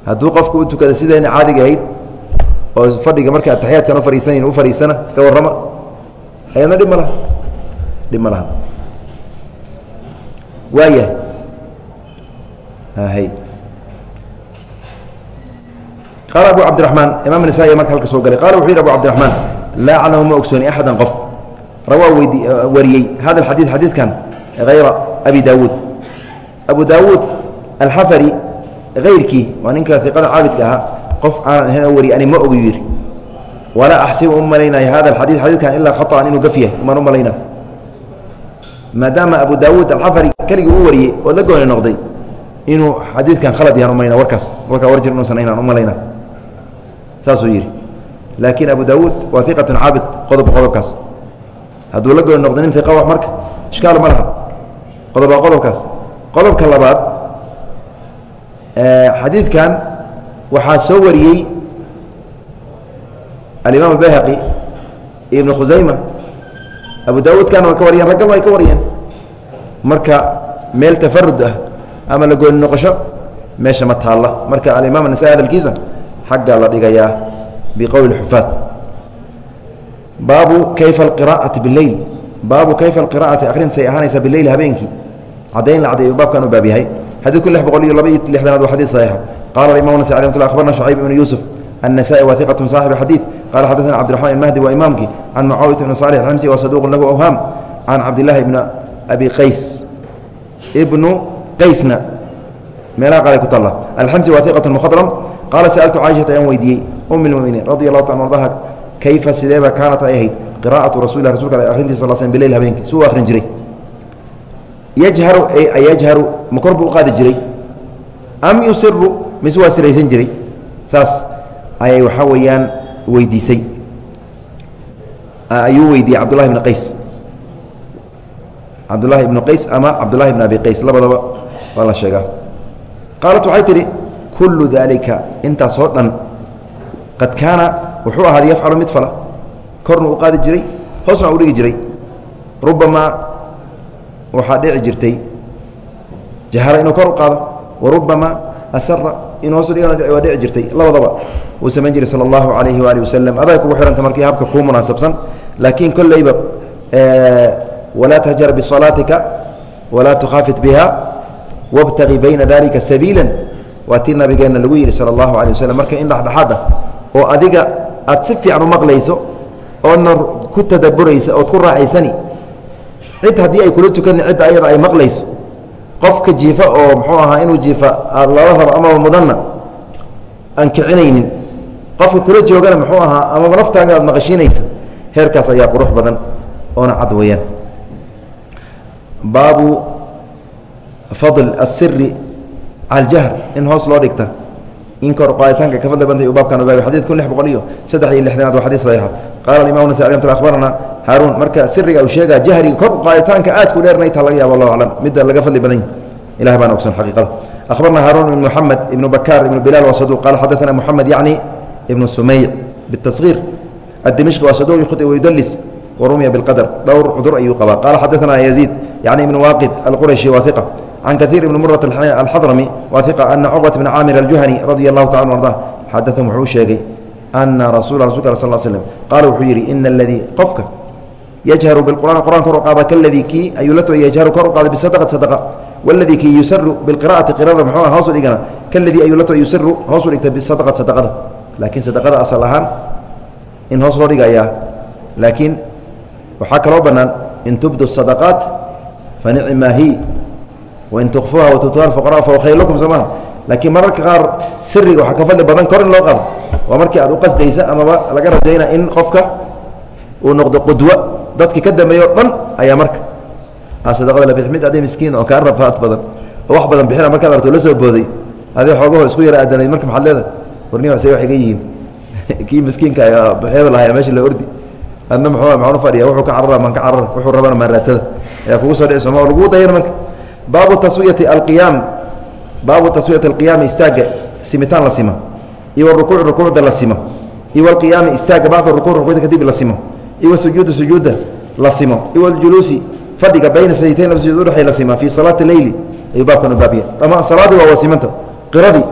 Speaker 1: hadduu qofku u tukada sidayna caadiga ahayd oo fadhiga marka ataxiyaadkan u fadhiisanayn u fadhiisana ka warrama. Ayadna dhib ma dhib ma waaya hay qaala abu cabdiraxmaan imaam nisaa marka halka soo galay. Qala wuxuu yidhi abu cabdiraxmaan laa aclamu ma ogsooni axadan qof rawaa wariyey hada alxadiid xadiidkan hayra abi daawuud. Abu daawuud alxafari hayrkii waa ninka iqada caabidka ahaa qof aanan ahayn oo wariye ani ma ogu yidhi walaa axsibu u malaynayo hada alxadiid xadiidkan ilaa khaطan inuu gaf yahay umaan u malayna. Maadaama abu daawuud alxafari keligii u wariyey oo la gooni noqday inuu xadiidkan khalad yahan umalayna warkaas warkaa war jir inuusan aynaan u malayna. Saasuu yidhi laakiin abu daawuud waa iqatun caabid qodob qodobkaas hadduu la gooni noqday nin iqa wax marka ishkaal ma laha. Qodob waa qodobkaas. Qodobka labaad xadiidkan waxaa soo wariyey alimaam albayhaqi ibnu khusayma abu daawuudkana way ka wariyeen raggan way ka wariyeen. Marka meel tafarud ah ama la gooni noqosho meesha ma taalla. Marka alimaam anasa hadalkiisa xaggaa la dhigayaa biqowli xufaad baabu kayfa alqira'ati bileyl baabu kayfa alqira'ati akhrinsay ahaanaysaa bileyl habeenkii caddayn la caddeeyu baabkan u baab yahay xadiidku lix boqol iyo laba iyo lixdanaad waa xadiid saxiixa qala alimam nasa alay mt abarna shucayb ibnu yuusuf النسائي وثقة صاحب حديث قال حدثنا عبد الرحمن المهدي وإمامك عن معاوية بن صالح الحمسي وصدوق له أوهام عن عبد الله بن أبي قيس ابن قيسنا meelaa qaale ku taalla alxamsi waa iqat mukhadram qaala sa'altu caaishata ayaan weydiiyey um اlmuminiin radi allahu ta ardaha kayfa sideeba kaanat ay ahayd qira'atu rasul rasulka arintiisa sal sl bileyl habeenkii suu akhrin jiray yajharu yajharu ma kor buu u qaadi jiray am yusiru mise waa siraysan jiray saas ayay waxaa weeyaan weydiisay ayuu weydiiyey cabdullahi bn qays cabdullahi ibnu qays ama cabdullahi ibn abi qays labadaba waa la sheegaa qaalat waxay tidhi kullu daalika intaas oo dhan qad kaana wuxuu ahaaday yafcalu mid fala. Korna u qaadi jiray hoosna u dhigi jiray. Rubamaa waxaa dhici jirtay jahara inuu kor u qaado. Wa rubamaa asara inuu hoos udhigana waa dhici jirtay. Labadaba uu samayn jiray sala allahu calayhi waali wasalam aday kugu xihanta markii habka kuu munaasabsan. Laakiin kolleyba walaa tahjar bisalaatika walaa tukhaafit biha wabtagi bayna dalika sabiila waa tii nabigeenna lagu yidhi sala allahu alay waslm marka in dhexdhexaad ah oo adiga aad si fiican u maqlayso oodna ku tadaburaysa ood ku raacaysani cid haddii ay kula tukani cidda ayada ay maqlayso. Qofka jiifa oo muxuu ahaa inuu jiifa aad lala rabo amaba mudanna aan kicinaynin. Qofka kula joogana muxuu ahaa amaba naftaaga aad maqashiinaysa heerkaas ayaa qurux badan oona cad weeyaan. Baabu fadl asiri cal jahr in hoos loo dhigta in kor qaaditaanka ka fadli bantay uu baabkan ogaabay xadiid kun lix boqol iyo saddex iyo lixdanaad waa xadiid saxiixa qaala alimamu nasa alim tala akhbarana haaruun marka siriga uu sheegaa jahriga kor qaaditaanka aad ku dheernay taa laga yaaba allahu aclam midda laga fadli badan ilah baana ogsan xaqiiqada akhbarna haaruun ibn moxamed ibnu bakaar ibnu bilaal waa saduq qaala xadaana moxamed yacni ibnu sumeyc bitashiir addimishqi waa saduq yukhti wayudalis warumiya bilqadar dhowr cudur ayuu qabaa qaala xadaana yaziid yacni ibnu waaqid alqurashi waa iqa can kaiir ibni murat alxadrami waa iqa ana cuqbat bna caamir aljuhani radia allahu taala arda xadaثahum wuxuu sheegay ana rasula rasulka al sal slm qaala wuxuu yidhi ina aladii qofka yajharu biqur'aan qur'an kor u qaada kaladii kii ayuu la to yajharu kor u qaada bisadaqat sadaqa waladii kii yusaru bilqira'ati qirada muxuu hoos u dhigana kaladii ayuu la to yusiru hoos u dhigta bisadaqat sadaqada laakiin sadaqada asal ahaan in hoos loo dhigayaa laakiin waxaa kaloo bannaan in tubdu sadaqaat fa nicmaa hi wain tukfuuha watutuha fuqara fa khayr lakum sooma laakiin mararka qaar siriga waxaa ka fadli badan kor in loo qaado waa markii aad u qasdaysa amaba laga rajayna in qofka uu noqdo qudwa dadki ka dambeeyo o dhan ayaa marka sadaqada la bix mid adi miskiin oo kaa rafaad badan oo wax badan bixina markaad arto la soo booday adi xoogaho isku yara aadanayd marka maxaad leedahay warniba se wax iga yihiin kii miskiinka hebel ahaya meesha la ordi adna muxuu maxaan u fadhiya wuxuu ka carara maan ka carara wuxuu rabana maan raatada ayaa kugu soo dhici sooma oo lagu dayana marka baabu taswiyati alqiyaam baabu taswiyati alqiyaami istaagga simitaan la sima iyo warukuuc rukuucda la simo. Iyo walqiyaami istaagga bacda rukuuc rukuucda kadib la simo. Iyo wasujuuda sujuudda la simo. Iyo waljuluusi fadhiga bayna sajdayn laba sujuud udhexay la sima. Fii salaati leyli ayuu baabkan u baabiya ama salaadii waa wasimanta. Qiradii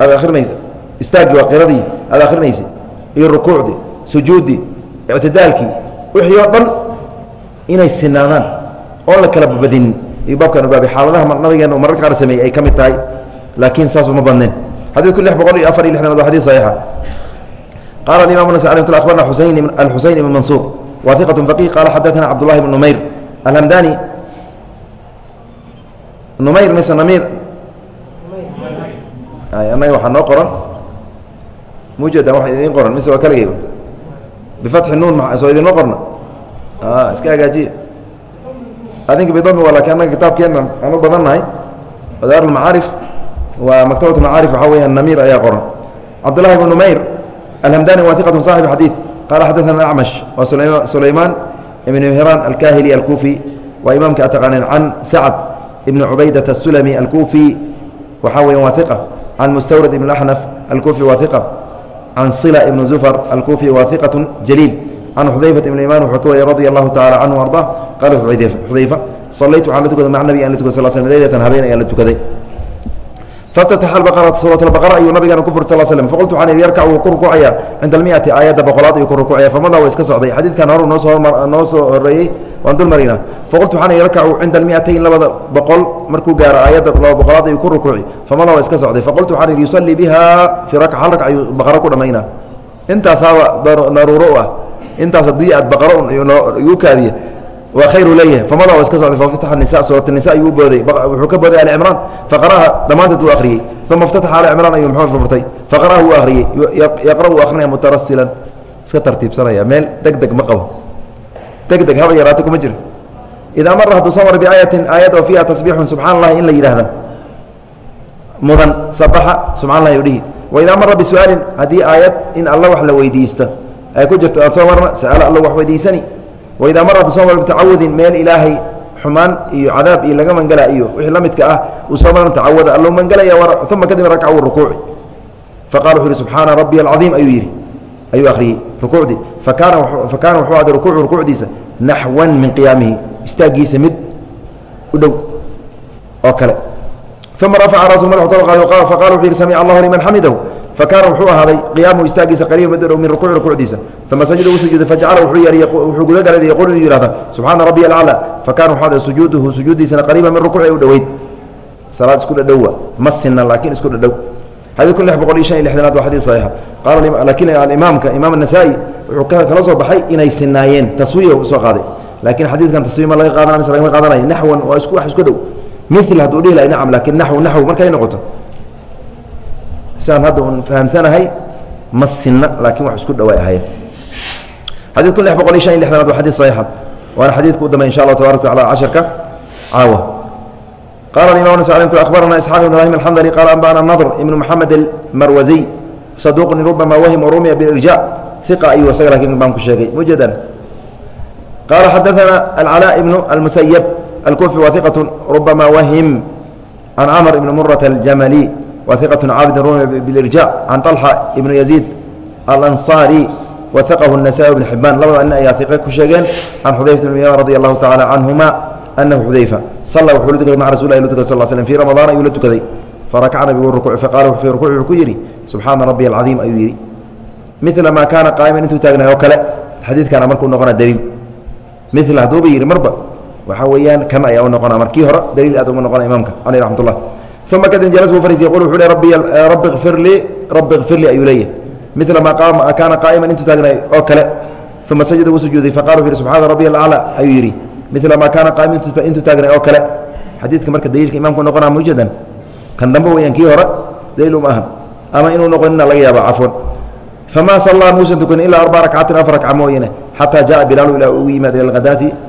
Speaker 1: aad akhrinaysa istaaggii waa qiradii aad akhrinaysa iyo rukuucdii sujuuddii ictidaalkii wixii oo dhan inay sinaadaan oon la kala badinin ayuu baabkan u baabiya xaaladaha nabigeena uu mararka qaar sameeyey ay ka mid tahay laakiin saas uma badneen xadiidku lix boqol iyo afar iyo lixdanaad waa xadis saxiixa. Qala imam nas abarna alxuseyn ibn mansuur wa iqat faqih qala xadaana cabdullahi ibn numayr alhamdani. Numayr mise namir annaga waxaa noo qoran. Mujeeda wa idin qoran mise waa kaligay? Bifatxi nuun soo idinma qorna? Iska hagaajiya adinka bidami waa laakiin annaga kitaabkeenna aan u badan nahay daar macaarif waa maktabat macaarif waxaa weya namir ayaa qoran. Cabdullahi ibn numayr alhamdani wa iqat صaxib xadiid qala xadaana acmash waa sulaymaan ibn hiraan alkahili alkufi waa imaamka ataqaaneen can sacd ibn cubaydat asulami alkufi waxaa weya waa iqa can mustawrad ibn axnaf alkufi waa iqa can sila ibn zufar alkufi waa iqat jaliil can xudayfat ibn iman wuxuu ka wariyay radi allahu tacala canhu arda. Qala xudayfa salaytu waxaan la tukaday maca nabi an la tukay sal sl leylatan habeen ayaan la tukaday. Faftataxa albaqarata suurat albaqara ayuu nabigeena ku furi sal slm faqultu waxaan idhi yarkac wuu ku rukuucaya cinda almiati aayadda boqolaad ayuu ku rukuucaya famada waa iska socday. Xadiidkan hor noo soo noo soo horeeyey waan dul marina. Faqultu waxaan idhi yarkacu cinda almiatayn labada boqol markuu gaaro aayadda laba boqolaad ayuu ku rukuuci famada waa iska socday. Faqultu waxaan idhi yusallii biha fii raka hal raka ayuu baqaro ku dhammaynaa intaasaaba daruuro u ah intaas haddii aad baqaro igu kaadiya waa khayru leeyahay. Famada waa iska socday fafataxa nisa suurat nisa ayuu booday. Wuxuu ka booday ali cimraan. Faqaraha dhammaanteed wuu akhriyey. Uma اftataxa ali cimraan ayuu muxuu furfurtay. Faqaraha wuu akhriyey. Yaqra wuu akrinaya mutarasilan iska tartiibsanaya. Meel deg deg ma qabo. Deg deg haba yaraata kuma jiro. Idaa mara hadduu soo mara biaayatin aayad oo fiiha tasbiixun subxana allahi in la yidhaahda mudan sabaxa subxana allahi u dhihi. Waidaa mara bisu'aalin haddii aayad in alla wax la weydiisto ay ku jirto aan soo marna sa'ala alla wax weydiisani. Waidaa mara hadduu soo mara bitacawudin meel ilaahay xumaan iyo cadaab iyo laga mangala iyo wixii la ah uu soo maran tacawada allou mangelaya uma kadib rakcawu rukuuci. Faqala wuxu yihi subxaana rabbiya alcadiim ayuu yidhi ayuu akhriyey rukuucdii. Fakaana fakaana wuxuu ahday rukuucu rukuucdiisa naxwan min qiyaamihi istaagiisa mid u dhow oo kale uma rafaca rasu madaxu kor qaaday faqala wuxuu yihi samica allahu liman xamidahu fakaana wuxuu ahaaday qiyaamuhu istaagiisa qariiba mid min rukuuci rukuucdiisa uma sajada sujuuday fajacala wuxuu yeehay wuxuu gudagalay yaquul inuu yihahda subxaana rabbiya alaclى fakana wuxuu ahday sujuuduhu sujuuddiisana qariiba min rukuuci u dhoweyd salaad isku dhadhowa ma sinna laakiin isku dhadhow xadid kun lix boqol iyo shan iyo lixdanaad waa xadid saxiixa qaala laakiin alimaamka imaam anasaa'i wuxuu kala soo baxay inay sinaayeen taswiya u soo qaaday laakiin xadiidkan taswiya ma laga qaadana mise lagama qaadanaya naxwan waa isku wax isku dhow mil hadduu dhihi lahay nacam laakiin naxw naxw markay noqoto. Sidaan hadda un fahamsanahay ma sinna laakiin wax isku dhow ay ahayen xadid kun lix boqol iyo shan iyo lixdanaad waa xadid saxiixa. Waana xadiidka u dambe insha allah tabarak wataala casharka caawa. Qala imam abarana isxaaq ibn ibrahim alxandli qala anbana nadr ibn moxamed almarwaziy saduqni rubama wahim rumiya bilirja iqa ayuu isaga laakiin baan ku sheegay. Mujadan. Qala xadaana alcalaa ibnu alkufi wa iqat rubama wahim can camr ibn murat aljamali wa iqat caabid rumiya bilirja can طalxa ibnu yaziid alanصari waqahu الnasaي bn xibaan labada nin ayaa iqe ku sheegeen can xudayfat bn yaman radi allahu tacala canhuma anahu xudayfa salla wuxuu la tukaday maca rasul lah la tukay sal slm fii ramadaan ayuu la tukaday farakaca nabigu rukuuc faqala fii rukuuci wuxuu ku yidhi subxaana rabbiy alcadiim ayuu yidhi mila maa kaana qaa'iman intuu taagnay oo kale xadiidkana markuu noqona daliil mila hadduuba yidhi marba waxaa weeyaan kan ayaa u noqona markii hore daliil aad uga noqona imaamka. Caleyh raxmat ullah uma kadib jalas buu fariisay yqul wuxuu le rabbi kfir lii rabbi kfir lii ayuu leeyahy mila maa kaana qaa'iman intuu taagnay oo kale. Uma sajada wuu sujuuday faqala wuxu yidhi subxaana rabbiy alaclى ayuu yidhi. Mila maa kaana qaa'ima intuu taagnay oo kale. Xadiidka marka daliilka imamku noqonaa mujadan kan dambe weyaan kii hore daliil uma ahan ama inuu noqonina laga yaaba cafwan. Famaa sallaa muusan tukanin ilaa arba rakcatin afar rakca mooyane xataa jaءa bilaalu ilaa ugu yimaad ila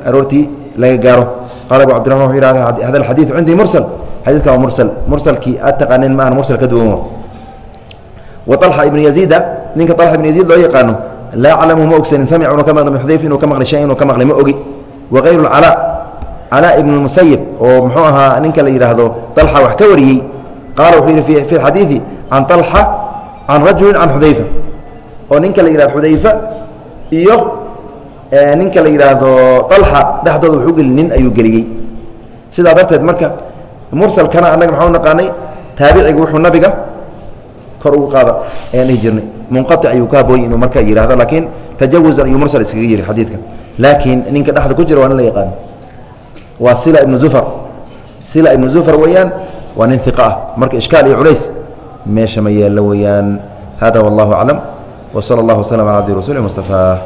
Speaker 1: aroortii laga gaaro. Qala abu cabdirama wuxuu yidhahda hada alxadiidu cindii mursal xadiidka waa mursal mursalkii aad taqaanin maahan mursal ka duwan wa alxa ibnu yaziida ninka alxa ibnu yaziid loo yaqaano laa aclamu ma ogsanin samica inuu ka maqli mixudayf inuu ka maqli shay inuu ka maqli ma ogi. Wa kayru lcalaa calaa ibnu lmusayib oo muxuu ahaa ninka la yidhaahdo alxa wax ka wariyey qaala wuxuu yidhi fi xadiidi can alxa can rajulin can xudayfa. Oo ninka la yidhahdo xudayfa iyo ninka la yidhaahdo alxa dhexdooda wuxuu geli nin ayuu geliyey sidaa darteed marka mursalkana annaga maxau naqaanay taabiciga wuxuu nabiga kor ugu qaada ayaan jirnay munqaic ayuu ka habooy inuu marka yidhahdo laakiin tajawuzan ayuu mursal iskaga yiri xadiidka. Laakiin ninka dhexda ku jira waa nin la yaqaano waa sila ibnu zufar. Sila ibnu zufar weeyaan waa nin iqa ah. Marka ishkaal iyo culays meesha ma yeello weeyaan. Hada wallahu aclam wsala allah waslm ala abdi rasuuli mustafa.